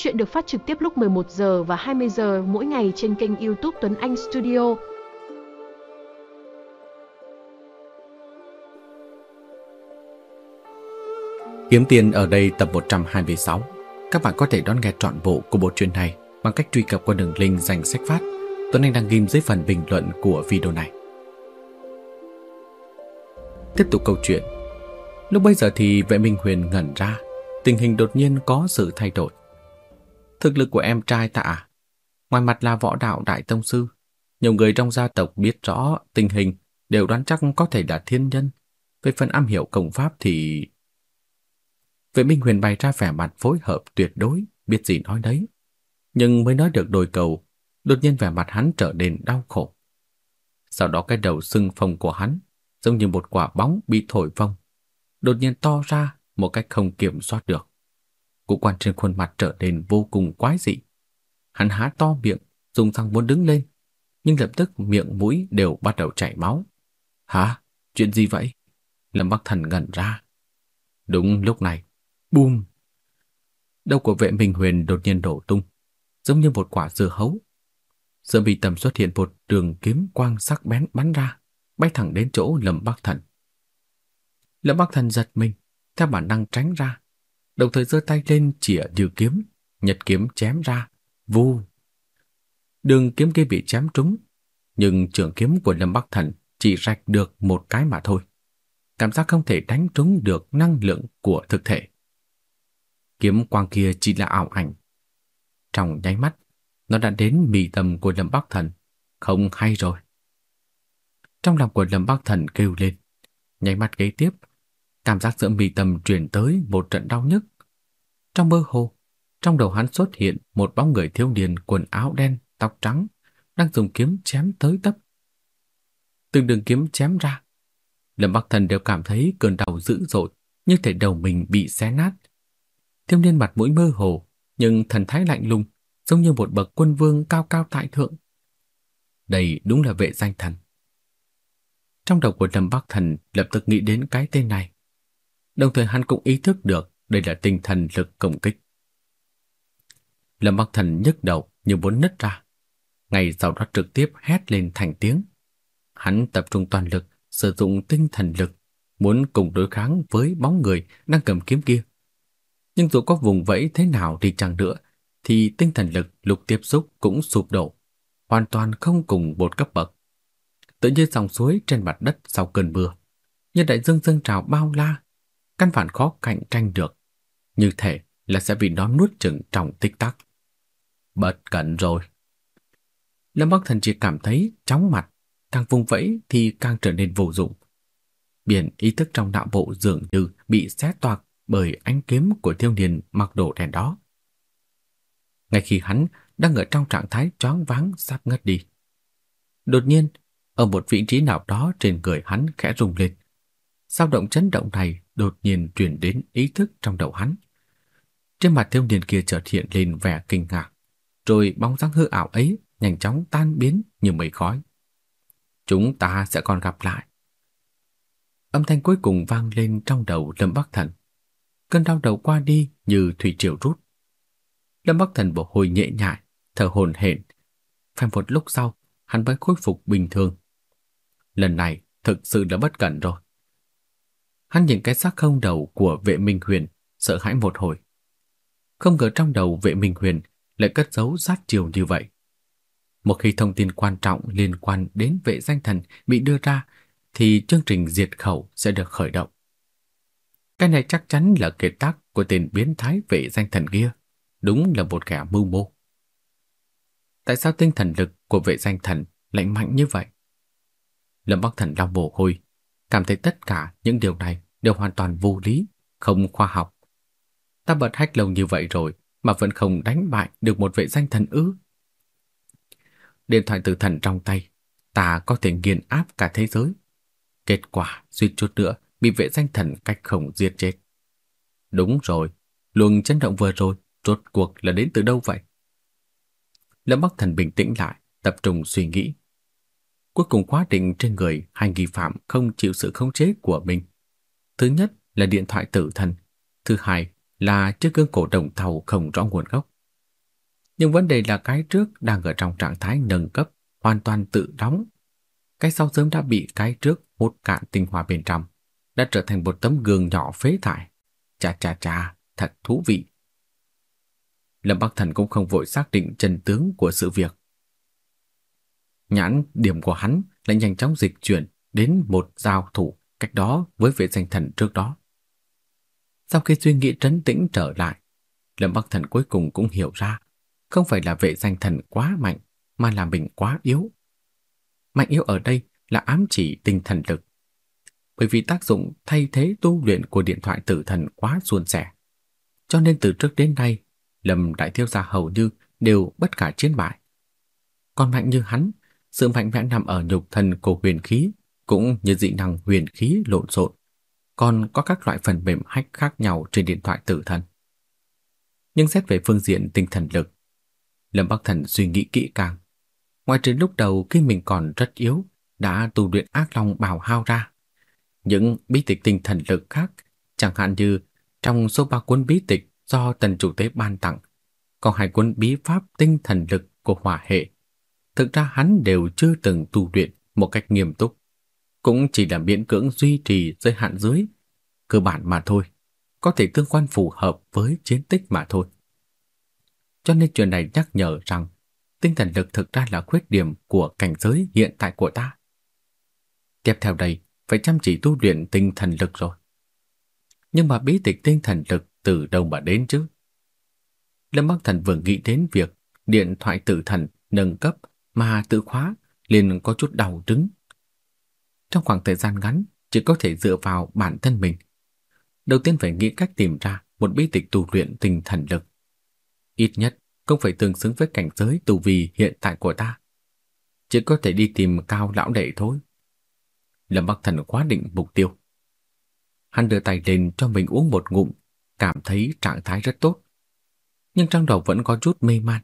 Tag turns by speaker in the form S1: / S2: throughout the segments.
S1: Chuyện được phát trực tiếp lúc 11 giờ và 20 giờ mỗi ngày trên kênh YouTube Tuấn Anh Studio.
S2: Kiếm tiền ở đây tập 126. Các bạn có thể đón nghe trọn bộ của bộ truyện này bằng cách truy cập qua đường link dành sách phát Tuấn Anh đang ghim dưới phần bình luận của video này. Tiếp tục câu chuyện. Lúc bây giờ thì vệ minh huyền ngẩn ra, tình hình đột nhiên có sự thay đổi. Thực lực của em trai ta à? Ngoài mặt là võ đạo đại tông sư, nhiều người trong gia tộc biết rõ tình hình đều đoán chắc có thể là thiên nhân. Về phần am hiểu công pháp thì... Vệ Minh Huyền bày ra vẻ mặt phối hợp tuyệt đối, biết gì nói đấy. Nhưng mới nói được đôi câu, đột nhiên vẻ mặt hắn trở nên đau khổ. Sau đó cái đầu sưng phồng của hắn giống như một quả bóng bị thổi phồng, đột nhiên to ra một cách không kiểm soát được. Cụ quan trên khuôn mặt trở nên vô cùng quái dị. Hắn há to miệng, dùng răng muốn đứng lên, nhưng lập tức miệng mũi đều bắt đầu chảy máu. Hả? Chuyện gì vậy? Lâm Bắc Thần ngẩn ra. Đúng lúc này, bùm! Đầu của vệ Minh Huyền đột nhiên đổ tung, giống như một quả dưa hấu. Giữa bị tầm xuất hiện một đường kiếm quang sắc bén bắn ra, bay thẳng đến chỗ Lâm Bắc Thần. Lâm Bắc Thần giật mình, theo bản năng tránh ra, đồng thời giơ tay lên chĩa như kiếm, nhật kiếm chém ra, vu. Đường kiếm kia bị chém trúng, nhưng trường kiếm của Lâm Bắc Thần chỉ rạch được một cái mà thôi. Cảm giác không thể đánh trúng được năng lượng của thực thể. Kiếm quang kia chỉ là ảo ảnh. Trong nháy mắt, nó đã đến mì tầm của Lâm Bắc Thần. Không hay rồi. Trong lòng của Lâm Bắc Thần kêu lên. Nháy mắt kế tiếp, cảm giác giữa mì tầm truyền tới một trận đau nhức. Trong mơ hồ, trong đầu hắn xuất hiện một bóng người thiếu niên quần áo đen, tóc trắng, đang dùng kiếm chém tới tấp. Từng đường kiếm chém ra, Lâm Bắc Thần đều cảm thấy cơn đau dữ dội, như thể đầu mình bị xé nát. Thiếu niên mặt mũi mơ hồ, nhưng thần thái lạnh lùng, giống như một bậc quân vương cao cao tại thượng. Đây đúng là vệ danh thần. Trong đầu của Lâm Bắc Thần lập tức nghĩ đến cái tên này. Đồng thời hắn cũng ý thức được đây là tinh thần lực công kích. Lâm Bắc Thần nhức đầu như muốn nứt ra. Ngay sau đó trực tiếp hét lên thành tiếng. Hắn tập trung toàn lực, sử dụng tinh thần lực, muốn cùng đối kháng với bóng người đang cầm kiếm kia. Nhưng dù có vùng vẫy thế nào đi chăng nữa, thì tinh thần lực lục tiếp xúc cũng sụp đổ, hoàn toàn không cùng một cấp bậc. Tự như dòng suối trên mặt đất sau cơn mưa, như đại dương dâng trào bao la, căn bản khó cạnh tranh được, như thể là sẽ bị nó nuốt chửng trong tích tắc. Bật cẩn rồi. Lâm Bắc Thần chỉ cảm thấy chóng mặt, càng vùng vẫy thì càng trở nên vô dụng. Biển ý thức trong đạo bộ dường như bị xé toạc bởi ánh kiếm của thiếu niên mặc đồ đen đó. Ngay khi hắn đang ở trong trạng thái choáng váng sắp ngất đi. Đột nhiên, ở một vị trí nào đó trên người hắn khẽ rung lên. Sao động chấn động này đột nhiên truyền đến ý thức trong đầu hắn. Trên mặt thiếu niên kia chợt hiện lên vẻ kinh ngạc, rồi bóng dáng hư ảo ấy nhanh chóng tan biến như mây khói. Chúng ta sẽ còn gặp lại. Âm thanh cuối cùng vang lên trong đầu Lâm Bắc Thần. Cơn đau đầu qua đi như thủy triều rút. Lâm Bắc Thần bộ hồi nhẹ nhại, thở hổn hển. Phải một lúc sau, hắn mới khôi phục bình thường. Lần này thực sự là bất cẩn rồi. Hắn nhìn cái xác không đầu của vệ minh huyền, sợ hãi một hồi. Không ngờ trong đầu vệ minh huyền lại cất giấu sát chiều như vậy. Một khi thông tin quan trọng liên quan đến vệ danh thần bị đưa ra, thì chương trình diệt khẩu sẽ được khởi động. Cái này chắc chắn là kế tác của tên biến thái vệ danh thần kia. Đúng là một kẻ mưu mô. Tại sao tinh thần lực của vệ danh thần lại mạnh như vậy? Lâm Bắc Thần đau mồ hôi, cảm thấy tất cả những điều này đều hoàn toàn vô lý, không khoa học. Ta bật hách lâu như vậy rồi mà vẫn không đánh bại được một vệ danh thần ư? Điện thoại tử thần trong tay, ta có thể nghiền áp cả thế giới. Kết quả suýt chút nữa bị vệ danh thần cách khổng giết chết. Đúng rồi, luồng chấn động vừa rồi rốt cuộc là đến từ đâu vậy? Lâm Bắc Thần bình tĩnh lại, tập trung suy nghĩ. Cuối cùng quá định trên người hai nghi phạm không chịu sự khống chế của mình. Thứ nhất là điện thoại tử thần, thứ hai là chiếc gương cổ đồng thau không rõ nguồn gốc. Nhưng vấn đề là cái trước đang ở trong trạng thái nâng cấp, hoàn toàn tự đóng. Cái sau sớm đã bị cái trước hút cạn tinh hoa bên trong, đã trở thành một tấm gương nhỏ phế thải. Chà chà chà, thật thú vị. Lâm Bắc Thần cũng không vội xác định chân tướng của sự việc. Nhãn điểm của hắn lại nhanh chóng dịch chuyển đến một giao thủ cách đó với vệ danh thần trước đó. Sau khi suy nghĩ trấn tĩnh trở lại, Lâm Bắc Thần cuối cùng cũng hiểu ra, không phải là vệ danh thần quá mạnh, mà là mình quá yếu. Mạnh yếu ở đây là ám chỉ tinh thần lực. Bởi vì tác dụng thay thế tu luyện của điện thoại tử thần quá suôn sẻ. Cho nên từ trước đến nay, Lâm Đại Thiếu Gia hầu như đều bất cả chiến bại. Còn mạnh như hắn, sự mạnh mẽ nằm ở nhục thân của huyền khí, cũng như dị năng huyền khí lộn xộn. Còn có các loại phần mềm hack khác nhau trên điện thoại tử thần. Nhưng xét về phương diện tinh thần lực, Lâm Bắc Thần suy nghĩ kỹ càng. Ngoài trừ lúc đầu khi mình còn rất yếu, đã tu luyện ác long bào hao ra. Những bí tịch tinh thần lực khác, chẳng hạn như trong số ba cuốn bí tịch do tần chủ tế ban tặng, còn hai cuốn bí pháp tinh thần lực của hỏa hệ. Thực ra hắn đều chưa từng tu luyện một cách nghiêm túc, cũng chỉ là miễn cưỡng duy trì giới hạn dưới, cơ bản mà thôi, có thể tương quan phù hợp với chiến tích mà thôi. Cho nên chuyện này nhắc nhở rằng tinh thần lực thực ra là khuyết điểm của cảnh giới hiện tại của ta. Tiếp theo đây, phải chăm chỉ tu luyện tinh thần lực rồi. Nhưng mà bí tịch tinh thần lực từ đâu mà đến chứ? Lâm Bắc Thần vừa nghĩ đến việc điện thoại tự thần nâng cấp mà tự khóa liền có chút đau trứng. Trong khoảng thời gian ngắn, chỉ có thể dựa vào bản thân mình. Đầu tiên phải nghĩ cách tìm ra một bí tịch tu luyện tinh thần lực. Ít nhất cũng phải tương xứng với cảnh giới tu vi hiện tại của ta. Chỉ có thể đi tìm cao lão đệ thôi. Lâm Bắc Thần quá định mục tiêu. Hắn đưa tay lên cho mình uống một ngụm, cảm thấy trạng thái rất tốt. Nhưng trong đầu vẫn có chút mê man.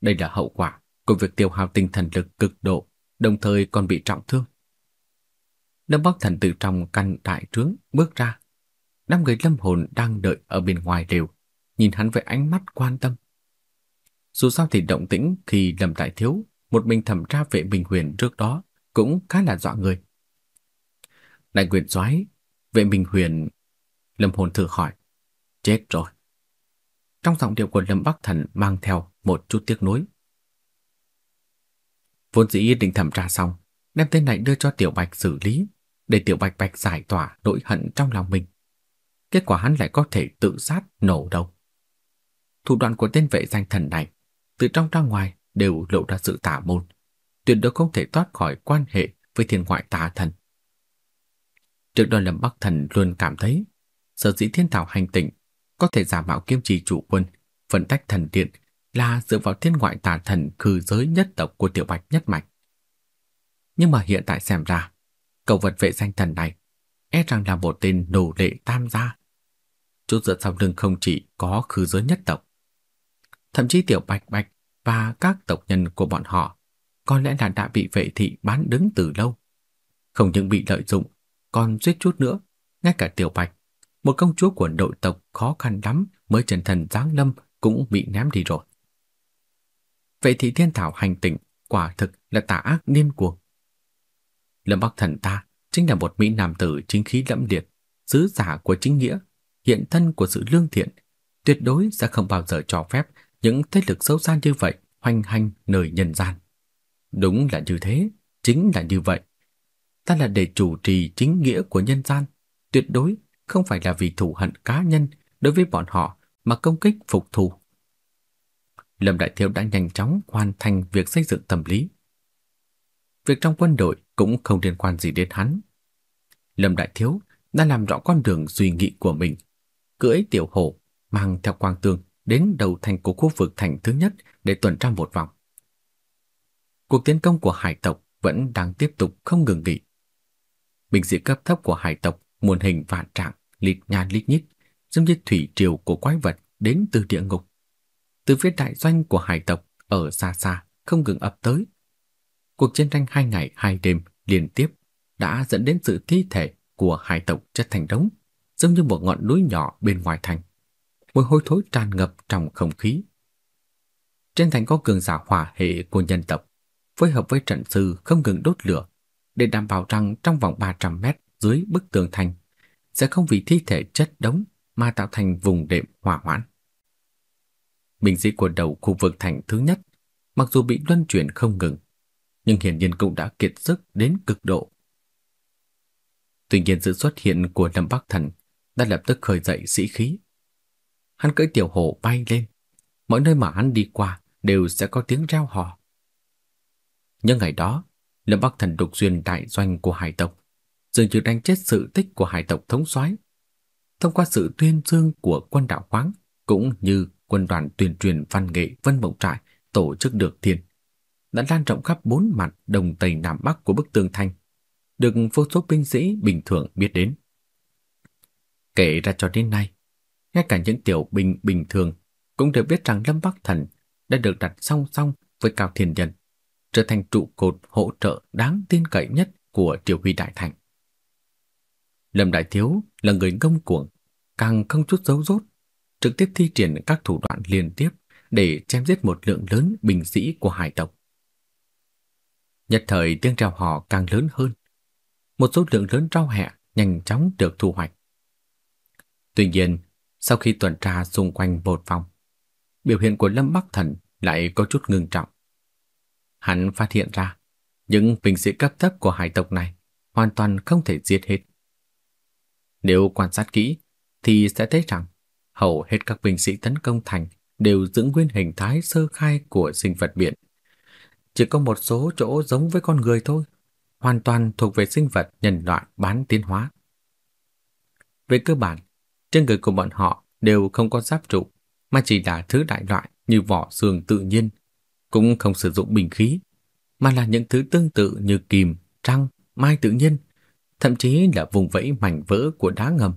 S2: Đây là hậu quả cùng việc tiêu hao tinh thần lực cực độ, đồng thời còn bị trọng thương. Lâm Bắc Thần từ trong căn đại trướng bước ra. Năm người lâm hồn đang đợi ở bên ngoài đều, nhìn hắn với ánh mắt quan tâm. Dù sao thì động tĩnh khi Lâm Đại Thiếu, một mình thẩm tra vệ Bình Huyền trước đó, cũng khá là dọa người. Đại quyền soái vệ Bình Huyền... Lâm hồn thử hỏi. Chết rồi. Trong giọng điệu của Lâm Bắc Thần mang theo một chút tiếc nuối. Vốn dĩ định thẩm tra xong, đem tên này đưa cho Tiểu Bạch xử lý, để Tiểu Bạch Bạch giải tỏa nỗi hận trong lòng mình. Kết quả hắn lại có thể tự sát nổ đầu. Thủ đoạn của tên vệ danh thần này, từ trong ra ngoài đều lộ ra sự tà môn, tuyệt đối không thể thoát khỏi quan hệ với thiên ngoại tà thần. Trước đó Lâm Bắc Thần luôn cảm thấy, sở dĩ thiên thảo hành tịnh có thể giả mạo kiêm trì chủ quân, phân tách thần điện là dựa vào thiên ngoại tà thần khư giới nhất tộc của tiểu bạch nhất mạch. Nhưng mà hiện tại xem ra, cầu vật vệ danh thần này e rằng là một tên nổ lệ tam gia. Chút dựa sau lưng không chỉ có khư giới nhất tộc. Thậm chí tiểu bạch bạch và các tộc nhân của bọn họ có lẽ là đã bị vệ thị bán đứng từ lâu. Không những bị lợi dụng, còn suýt chút nữa, ngay cả tiểu bạch, một công chúa của nội tộc khó khăn lắm mới trần thần giáng lâm cũng bị ném đi rồi. Vậy thì thiên thảo hành tịnh quả thực là tà ác điên cuồng. Lâm Bắc Thần ta chính là một mỹ nam tử chính khí lẫm liệt, sứ giả của chính nghĩa, hiện thân của sự lương thiện, tuyệt đối sẽ không bao giờ cho phép những thế lực xấu xa như vậy hoành hành nơi nhân gian. Đúng là như thế, chính là như vậy. Ta là để chủ trì chính nghĩa của nhân gian, tuyệt đối không phải là vì thù hận cá nhân đối với bọn họ mà công kích phục thù. Lâm Đại Thiếu đã nhanh chóng hoàn thành việc xây dựng tâm lý. Việc trong quân đội cũng không liên quan gì đến hắn. Lâm Đại Thiếu đã làm rõ con đường suy nghĩ của mình, cưỡi tiểu hổ mang theo quang tương đến đầu thành của khu vực thành thứ nhất để tuần tra một vòng. Cuộc tiến công của hải tộc vẫn đang tiếp tục không ngừng nghỉ. Binh sĩ cấp thấp của hải tộc muôn hình vạn trạng, lịt nhan lít nhít, giống như thủy triều của quái vật đến từ địa ngục. Từ phía đại doanh của hải tộc ở xa xa không ngừng ập tới. Cuộc chiến tranh hai ngày hai đêm liên tiếp đã dẫn đến sự thi thể của hải tộc chất thành đống, giống như một ngọn núi nhỏ bên ngoài thành. Mùi hôi thối tràn ngập trong không khí. Trên thành có cường giả hỏa hệ của nhân tộc, phối hợp với trận sư không ngừng đốt lửa để đảm bảo rằng trong vòng 300 mét dưới bức tường thành sẽ không vì thi thể chất đống mà tạo thành vùng đệm hỏa hoãn. Binh sĩ của đầu khu vực thành thứ nhất, mặc dù bị luân chuyển không ngừng, nhưng hiển nhiên cũng đã kiệt sức đến cực độ. Tuy nhiên sự xuất hiện của Lâm Bắc Thần đã lập tức khởi dậy sĩ khí. Hắn cưỡi tiểu hổ bay lên, mọi nơi mà hắn đi qua đều sẽ có tiếng reo hò. Nhưng ngày đó, Lâm Bắc Thần đục duyên đại doanh của hải tộc, dường như đánh chết sự tích của hải tộc thống soái. Thông qua sự tuyên dương của quân đạo khoáng cũng như quân đoàn tuyên truyền văn nghệ Vân Mộng Trại tổ chức được thiên, đã lan rộng khắp bốn mặt đông tây nam bắc của bức tường thành, được vô số binh sĩ bình thường biết đến. Kể ra cho đến nay, ngay cả những tiểu binh bình thường cũng đều biết rằng Lâm Bắc Thần đã được đặt song song với Cao Thiên Nhân, trở thành trụ cột hỗ trợ đáng tin cậy nhất của triều huy đại thành. Lâm Đại Thiếu là người ngông cuồng, càng không chút giấu rốt, trực tiếp thi triển các thủ đoạn liên tiếp để chém giết một lượng lớn binh sĩ của hải tộc. Nhất thời tiếng reo hò càng lớn hơn. Một số lượng lớn rau hẹ nhanh chóng được thu hoạch. Tuy nhiên, sau khi tuần tra xung quanh một vòng, biểu hiện của Lâm Bắc Thần lại có chút ngưng trọng. Hắn phát hiện ra, những binh sĩ cấp thấp của hải tộc này hoàn toàn không thể giết hết. Nếu quan sát kỹ, thì sẽ thấy rằng hầu hết các binh sĩ tấn công thành đều giữ nguyên hình thái sơ khai của sinh vật biển. Chỉ có một số chỗ giống với con người thôi, hoàn toàn thuộc về sinh vật nhân loại bán tiến hóa. Về cơ bản, trên người của bọn họ đều không có giáp trụ, mà chỉ là thứ đại loại như vỏ xương tự nhiên, cũng không sử dụng bình khí, mà là những thứ tương tự như kìm, trăng, mai tự nhiên, thậm chí là vùng vẫy mảnh vỡ của đá ngầm.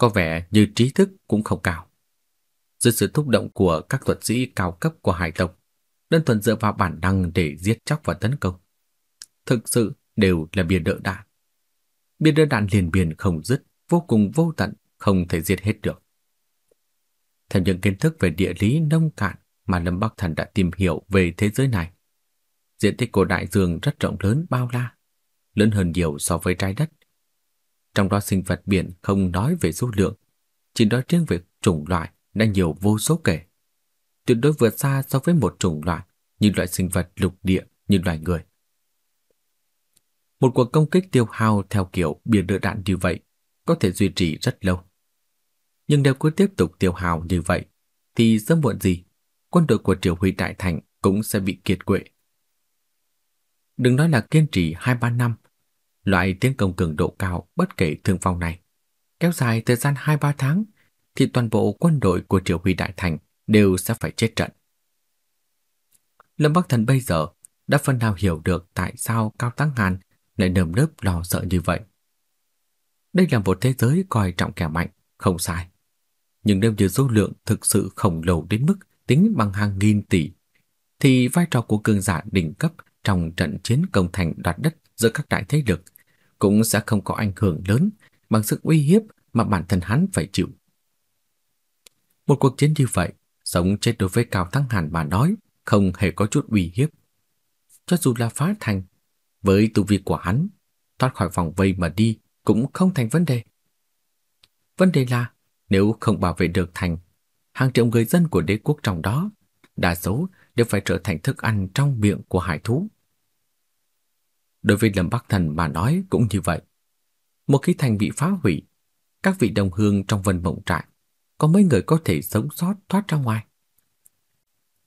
S2: Có vẻ như trí thức cũng không cao. Dưới sự thúc động của các thuật sĩ cao cấp của hải tộc, đơn thuần dựa vào bản năng để giết chóc và tấn công. Thực sự đều là bia đỡ đạn. Bia đỡ đạn liền biển không dứt, vô cùng vô tận, không thể giết hết được. Theo những kiến thức về địa lý nông cạn mà Lâm Bắc Thần đã tìm hiểu về thế giới này, diện tích của đại dương rất rộng lớn bao la, lớn hơn nhiều so với trái đất. Trong đó sinh vật biển không nói về số lượng, chỉ nói riêng về chủng loại đã nhiều vô số kể. Tuyệt đối vượt xa so với một chủng loại như loại sinh vật lục địa như loài người. Một cuộc công kích tiêu hao theo kiểu biển đỡ đạn như vậy có thể duy trì rất lâu. Nhưng nếu cứ tiếp tục tiêu hao như vậy, thì sớm muộn gì, quân đội của Triều Huy Đại Thành cũng sẽ bị kiệt quệ. Đừng nói là kiên trì 2-3 năm, loại tiến công cường độ cao bất kể thương vong này, kéo dài thời gian 2-3 tháng, thì toàn bộ quân đội của Triều Huy Đại Thành đều sẽ phải chết trận. Lâm Bắc Thần bây giờ đã phần nào hiểu được tại sao Cao Tăng Hàn lại nơm nớp lo sợ như vậy. Đây là một thế giới coi trọng kẻ mạnh, không sai. Nhưng nếu như số lượng thực sự khổng lồ đến mức tính bằng hàng nghìn tỷ, thì vai trò của cường giả đỉnh cấp trong trận chiến công thành đoạt đất giữa các đại thế lực cũng sẽ không có ảnh hưởng lớn bằng sức uy hiếp mà bản thân hắn phải chịu. Một cuộc chiến như vậy, sống chết đối với Cao Thắng Hàn mà nói không hề có chút uy hiếp. Cho dù là phá thành, với tu vi của hắn, thoát khỏi vòng vây mà đi cũng không thành vấn đề. Vấn đề là nếu không bảo vệ được thành, hàng triệu người dân của đế quốc trong đó, đa số đều phải trở thành thức ăn trong miệng của hải thú. Đối với Lâm Bắc Thần mà nói cũng như vậy. Một khi thành bị phá hủy, các vị đồng hương trong vân mộng trại, có mấy người có thể sống sót thoát ra ngoài.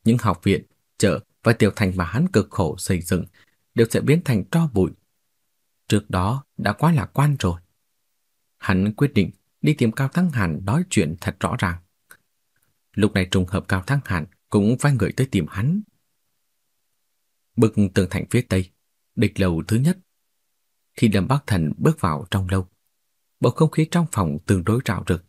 S2: Những học viện, chợ và tiểu thành mà hắn cực khổ xây dựng đều sẽ biến thành tro bụi. Trước đó đã quá lạc quan rồi. Hắn quyết định đi tìm Cao Thắng Hàn nói chuyện thật rõ ràng. Lúc này trùng hợp Cao Thắng Hàn cũng phải người tới tìm hắn. Bực tường thành phía tây, địch lầu thứ nhất. Khi Lâm Bắc Thành bước vào trong lâu, bầu không khí trong phòng tương đối rạo rực.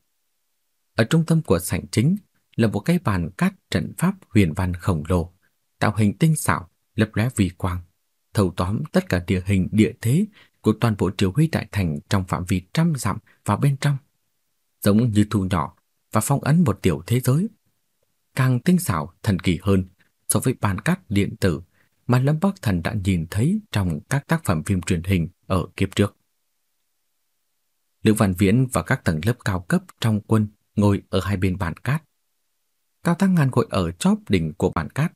S2: Ở trung tâm của sảnh chính là một cái bàn cát trận pháp huyền văn khổng lồ, tạo hình tinh xảo, lấp lóe vi quang, thâu tóm tất cả địa hình địa thế của toàn bộ triều huy đại thành trong phạm vi trăm dặm vào bên trong, giống như thu nhỏ và phong ấn một tiểu thế giới. càng tinh xảo thần kỳ hơn so với bàn cát điện tử mà Lâm Bắc Thần đã nhìn thấy trong các tác phẩm phim truyền hình ở kiếp trước. Lữ Văn Viễn và các tầng lớp cao cấp trong quân ngồi ở hai bên bàn cát. Cao Tăng Ngàn ngồi ở chóp đỉnh của bàn cát.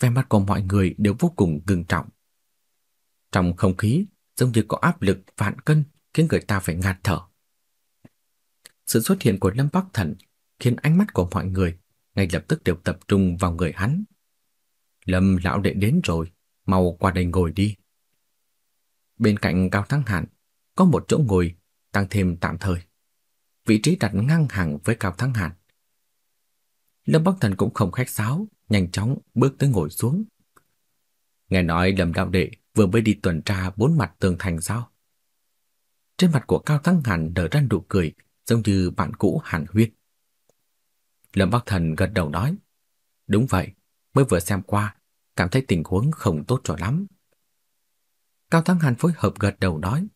S2: Vẻ mặt của mọi người đều vô cùng ngưng trọng. Trong không khí, giống như có áp lực vạn cân khiến người ta phải ngạt thở. Sự xuất hiện của Lâm Bắc Thần khiến ánh mắt của mọi người ngay lập tức đều tập trung vào người hắn. Lâm lão đệ đến rồi, mau qua đây ngồi đi. Bên cạnh Cao Thắng Hạn có một chỗ ngồi tăng thêm tạm thời. Vị trí đặt ngang hàng với Cao Thắng Hạn. Lâm Bắc Thần cũng không khách sáo, nhanh chóng bước tới ngồi xuống. Nghe nói Lâm đạo đệ vừa mới đi tuần tra bốn mặt tường thành sao? Trên mặt của Cao Thắng Hàn nở ra nụ cười, giống như bạn cũ Hàn Huyết. Lâm Bắc Thần gật đầu nói, đúng vậy, mới vừa xem qua, cảm thấy tình huống không tốt cho lắm. Cao Thắng Hàn phối hợp gật đầu nói,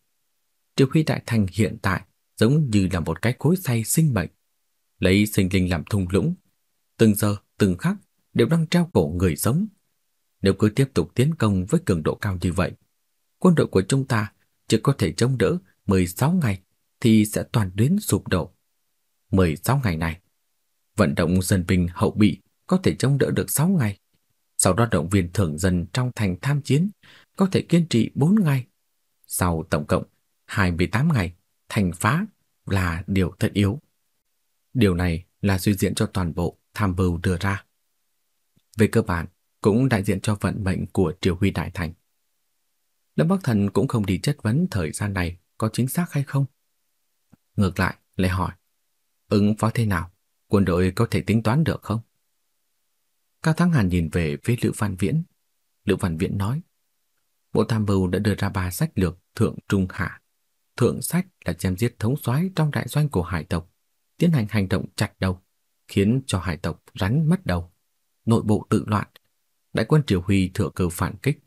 S2: Triều Huy Đại Thành hiện tại giống như là một cái khối xay sinh mệnh, lấy sinh linh làm thung lũng, từng giờ, từng khắc đều đang treo cổ người sống. Nếu cứ tiếp tục tiến công với cường độ cao như vậy, quân đội của chúng ta chỉ có thể chống đỡ 16 ngày thì sẽ toàn đến sụp đổ. 16 ngày này, vận động dân binh hậu bị có thể chống đỡ được 6 ngày. Sau đó động viên thường dân trong thành tham chiến có thể kiên trì 4 ngày. Sau tổng cộng 28 ngày, thành phá là điều thật yếu. Điều này là suy diễn cho toàn bộ tham mưu đưa ra. Về cơ bản, cũng đại diện cho vận mệnh của Triều Huy Đại Thành. Lâm Bắc Thần cũng không đi chất vấn thời gian này có chính xác hay không. Ngược lại, lại hỏi, ứng phó thế nào? Quân đội có thể tính toán được không? Cao Thắng Hàn nhìn về phía Lữ Văn Viễn. Lữ Văn Viễn nói, Bộ Tham mưu đã đưa ra ba sách lược thượng trung hạ. Thượng sách là chém giết thống soái trong đại doanh của hải tộc, tiến hành hành động chặt đầu, khiến cho hải tộc rắn mất đầu, nội bộ tự loạn. Đại quân Triều Huy thừa cơ phản kích,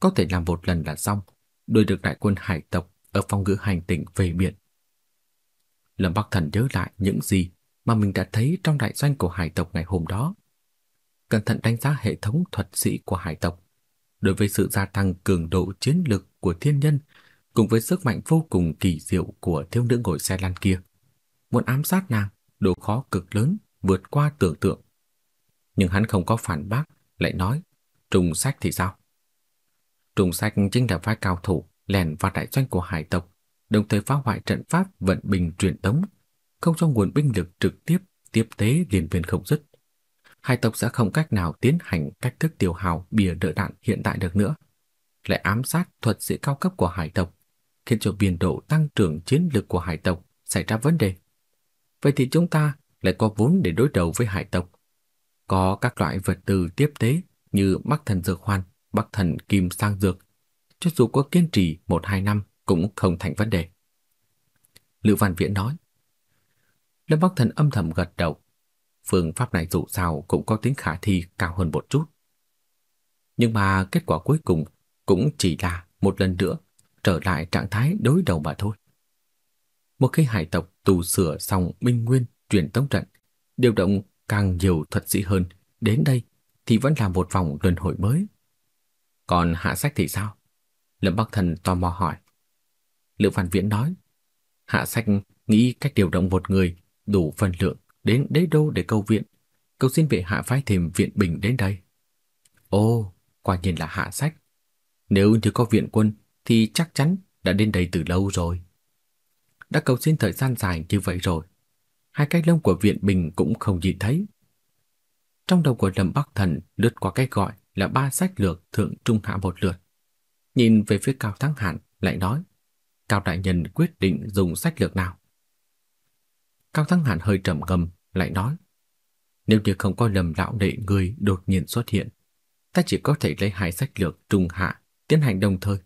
S2: có thể làm một lần là xong, đuổi được đại quân hải tộc ở phong ngữ hành tỉnh về biển. Lâm Bắc Thần nhớ lại những gì mà mình đã thấy trong đại doanh của hải tộc ngày hôm đó. Cẩn thận đánh giá hệ thống thuật sĩ của hải tộc, đối với sự gia tăng cường độ chiến lực của thiên nhân cùng với sức mạnh vô cùng kỳ diệu của thiếu nữ ngồi xe lăn kia. Muốn ám sát nàng, độ khó cực lớn, vượt qua tưởng tượng. Nhưng hắn không có phản bác, lại nói, trùng sách thì sao? Trùng sách chính là vai cao thủ lèn vào đại doanh của hải tộc, đồng thời phá hoại trận pháp vận bình truyền tống, không cho nguồn binh lực trực tiếp tiếp tế liên viên không dứt. Hải tộc sẽ không cách nào tiến hành cách thức tiêu hào bìa đỡ đạn hiện tại được nữa. Lại ám sát thuật sĩ cao cấp của hải tộc, khiến cho biên độ tăng trưởng chiến lược của hải tộc xảy ra vấn đề. Vậy thì chúng ta lại có vốn để đối đầu với hải tộc. Có các loại vật tư tiếp tế như Bắc thần dược hoàn, Bắc thần kim sang dược, cho dù có kiên trì một hai năm cũng không thành vấn đề. Lữ Văn Viễn nói. Lâm Bắc Thần âm thầm gật đầu. Phương pháp này dù sao cũng có tính khả thi cao hơn một chút. Nhưng mà kết quả cuối cùng cũng chỉ là một lần nữa trở lại trạng thái đối đầu mà thôi. Một khi hải tộc tù sửa xong binh nguyên truyền tống trận, điều động càng nhiều thuật sĩ hơn đến đây thì vẫn là một vòng luân hồi mới. Còn hạ sách thì sao? Lâm Bắc Thần tò mò hỏi. Lữ Văn Viễn nói, hạ sách nghĩ cách điều động một người đủ phần lượng đến đế đô để cầu viện, cầu xin vệ hạ phái thêm viện bình đến đây. Ô, quả nhiên là hạ sách. Nếu như có viện quân thì chắc chắn đã đến đây từ lâu rồi. Đã cầu xin thời gian dài như vậy rồi, hai cái lông của viện bình cũng không nhìn thấy. Trong đầu của Lâm Bắc Thần lướt qua cái gọi là ba sách lược thượng trung hạ một lượt. Nhìn về phía Cao Thắng Hạn lại nói, Cao Đại Nhân quyết định dùng sách lược nào? Cao Thắng Hạn hơi trầm ngâm lại nói, nếu như không có lầm lão đệ người đột nhiên xuất hiện, ta chỉ có thể lấy hai sách lược trùng hạ tiến hành đồng thời.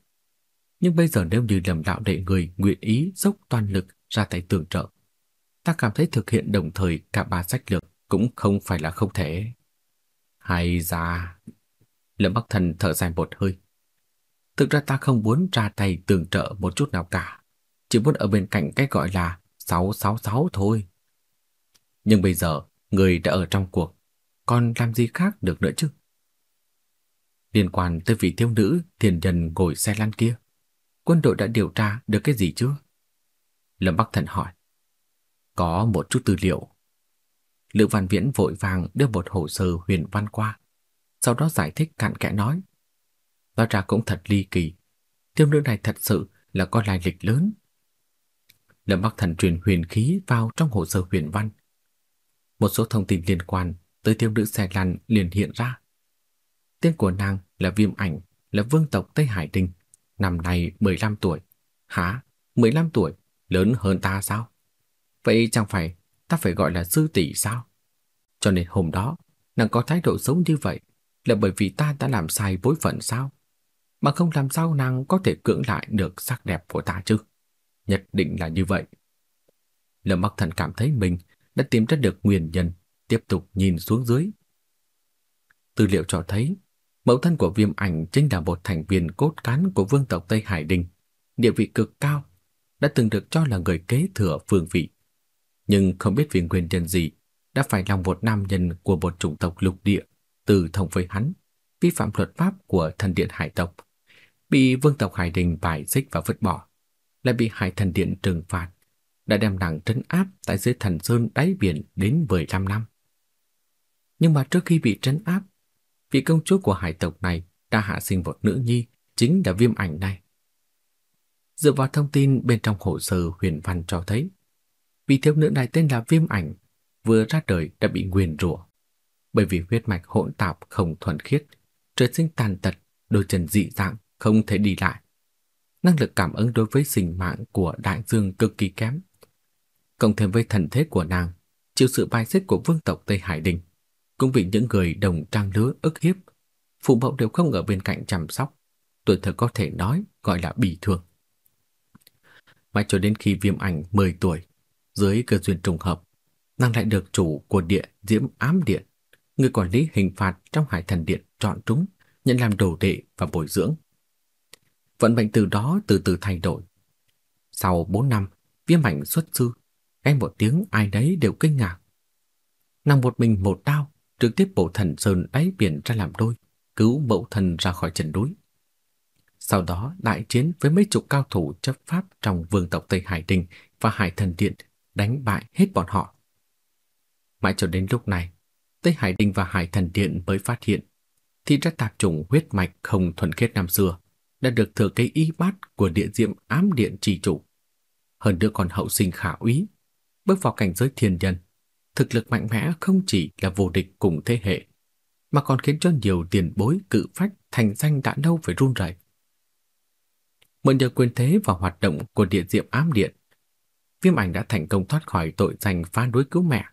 S2: Nhưng bây giờ nếu như lầm đạo đệ người nguyện ý dốc toàn lực ra tay tường trợ, ta cảm thấy thực hiện đồng thời cả ba sách lược cũng không phải là không thể. Hay ra... Lâm Bắc Thần thở dài một hơi. Thực ra ta không muốn ra tay tường trợ một chút nào cả. Chỉ muốn ở bên cạnh cái gọi là 666 thôi. Nhưng bây giờ, người đã ở trong cuộc. còn làm gì khác được nữa chứ? Liên quan tới vị thiếu nữ thiền nhân ngồi xe lăn kia, quân đội đã điều tra được cái gì chưa? Lâm Bắc Thần hỏi. Có một chút tư liệu. Lữ Văn Viễn vội vàng đưa một hồ sơ huyền văn qua, sau đó giải thích cặn kẽ nói. Nói ra cũng thật ly kỳ, thiếu nữ này thật sự là có lai lịch lớn. Lâm Bắc Thần truyền huyền khí vào trong hồ sơ huyền văn. Một số thông tin liên quan tới thiếu nữ xe lăn liền hiện ra. Tên của nàng là Viêm Ảnh, là vương tộc Tây Hải Đình, năm nay 15 tuổi. Hả? 15 tuổi? Lớn hơn ta sao? Vậy chẳng phải ta phải gọi là sư tỷ sao? Cho nên hôm đó, nàng có thái độ xấu như vậy là bởi vì ta đã làm sai bối phận sao? Mà không làm sao nàng có thể cưỡng lại được sắc đẹp của ta chứ? Nhất định là như vậy. Lâm Bắc Thần cảm thấy mình đã tìm ra được nguyên nhân, tiếp tục nhìn xuống dưới. Tư liệu cho thấy, mẫu thân của viêm ảnh chính là một thành viên cốt cán của vương tộc Tây Hải Đình, địa vị cực cao, đã từng được cho là người kế thừa phương vị. Nhưng không biết vì nguyên nhân gì, đã phải làm một nam nhân của một chủng tộc lục địa, từ thông với hắn, vi phạm luật pháp của thần điện hải tộc, bị vương tộc Hải Đình bài xích và vứt bỏ, lại bị Hải Thần Điện trừng phạt, đã đem nàng trấn áp tại dưới thần sơn đáy biển đến 15 năm. Nhưng mà trước khi bị trấn áp, vị công chúa của hải tộc này đã hạ sinh một nữ nhi, chính là viêm ảnh này. Dựa vào thông tin bên trong hồ sơ huyền văn cho thấy, vị thiếu nữ này tên là viêm ảnh, vừa ra đời đã bị nguyền rủa bởi vì huyết mạch hỗn tạp không thuần khiết, trời sinh tàn tật, đôi chân dị dạng, không thể đi lại. Năng lực cảm ứng đối với sinh mạng của đại dương cực kỳ kém. Cộng thêm với thần thế của nàng, chịu sự bài xích của vương tộc Tây Hải Đình, cũng vì những người đồng trang lứa ức hiếp, phụ mẫu đều không ở bên cạnh chăm sóc, tuổi thơ có thể nói gọi là bị thương. Mãi cho đến khi viêm ảnh 10 tuổi, dưới cơ duyên trùng hợp, nàng lại được chủ của địa diễm ám điện, người quản lý hình phạt trong hải thần điện chọn trúng, nhận làm đồ đệ và bồi dưỡng. Vận mệnh từ đó từ từ thay đổi. Sau 4 năm, viêm ảnh xuất sư, nghe một tiếng ai đấy đều kinh ngạc. Nàng một mình một đao, trực tiếp bổ thần sơn đáy biển ra làm đôi, cứu mẫu thần ra khỏi trận núi. Sau đó đại chiến với mấy chục cao thủ chấp pháp trong vương tộc Tây Hải Đình và Hải Thần Điện đánh bại hết bọn họ. Mãi cho đến lúc này, Tây Hải Đình và Hải Thần Điện mới phát hiện thì ra tạp chủng huyết mạch không thuần khiết năm xưa đã được thừa kế y bát của địa diệm ám điện trì chủ. Hơn nữa còn hậu sinh khả úy, bước vào cảnh giới thiên nhân, thực lực mạnh mẽ không chỉ là vô địch cùng thế hệ, mà còn khiến cho nhiều tiền bối cự phách thành danh đã lâu phải run rẩy. Mượn nhờ quyền thế và hoạt động của địa diệm ám điện, Viêm ảnh đã thành công thoát khỏi tội danh phá đối cứu mẹ,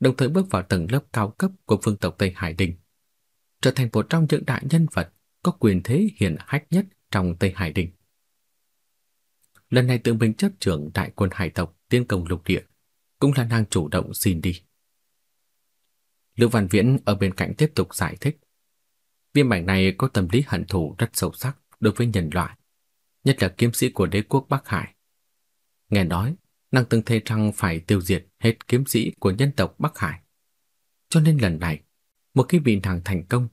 S2: đồng thời bước vào tầng lớp cao cấp của phương tộc Tây Hải Đình, trở thành một trong những đại nhân vật có quyền thế hiển hách nhất trong Tây Hải Đình. Lần này tự mình chấp trưởng đại quân hải tộc tiên công lục địa, cũng là nàng chủ động xin đi. Lưu Văn Viễn ở bên cạnh tiếp tục giải thích. Viêm mảnh này có tâm lý hận thù rất sâu sắc đối với nhân loại, nhất là kiếm sĩ của đế quốc Bắc Hải. Nghe nói, nàng từng thề rằng phải tiêu diệt hết kiếm sĩ của nhân tộc Bắc Hải. Cho nên lần này, một khi vị nàng thành công,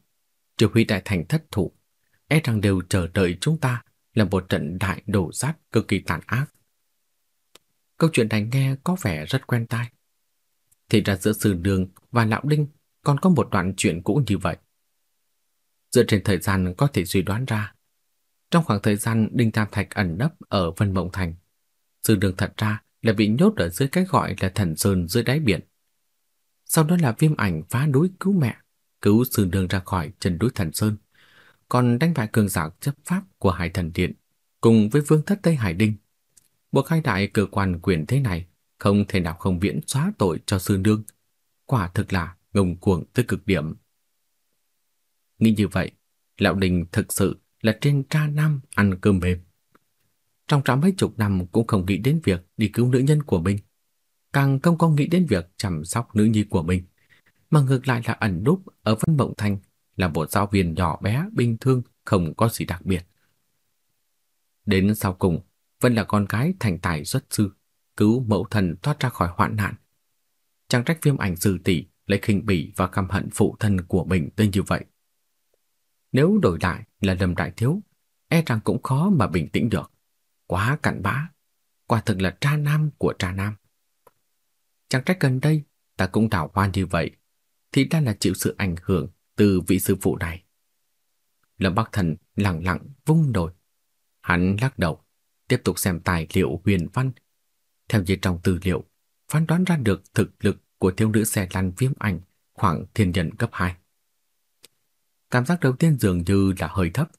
S2: trừ huy đại thành thất thủ, e rằng đều chờ đợi chúng ta là một trận đại đổ sát cực kỳ tàn ác. Câu chuyện này nghe có vẻ rất quen tai. Thì ra giữa sư đường và lão đinh còn có một đoạn chuyện cũ như vậy. Dựa trên thời gian có thể suy đoán ra, trong khoảng thời gian Đinh Tam Thạch ẩn nấp ở Vân Mộng Thành, sư đường thật ra là bị nhốt ở dưới cái gọi là thần sơn dưới đáy biển. Sau đó là viêm ảnh phá núi cứu mẹ, cứu sư đường ra khỏi chân núi thần sơn, còn đánh bại cường giả chấp pháp của Hải Thần Điện cùng với Vương Thất Tây Hải Đinh. Buộc hai đại cơ quan quyền thế này không thể nào không viễn xóa tội cho sư nương. Quả thực là ngông cuồng tới cực điểm. Nghĩ như vậy, Lão Đình thực sự là trên tra năm ăn cơm mềm. Trong trăm mấy chục năm cũng không nghĩ đến việc đi cứu nữ nhân của mình. Càng không có nghĩ đến việc chăm sóc nữ nhi của mình. Mà ngược lại là ẩn núp ở Vân Mộng Thành là một giáo viên nhỏ bé, bình thường, không có gì đặc biệt. Đến sau cùng, vẫn là con gái thành tài xuất sư, cứu mẫu thần thoát ra khỏi hoạn nạn. Chẳng trách viêm ảnh sư tỷ lại khinh bỉ và căm hận phụ thân của mình tới như vậy. Nếu đổi lại là Lâm Đại Thiếu, e rằng cũng khó mà bình tĩnh được. Quá cặn bã, quả thực là tra nam của tra nam. Chẳng trách gần đây ta cũng đảo hoa như vậy, thì ta là chịu sự ảnh hưởng từ vị sư phụ này. Lâm Bắc Thần lặng lặng vung đồi. Hắn lắc đầu, tiếp tục xem tài liệu huyền văn. Theo như trong tư liệu, phán đoán ra được thực lực của thiếu nữ xe lăn viêm ảnh khoảng thiên nhân cấp 2. Cảm giác đầu tiên dường như là hơi thấp,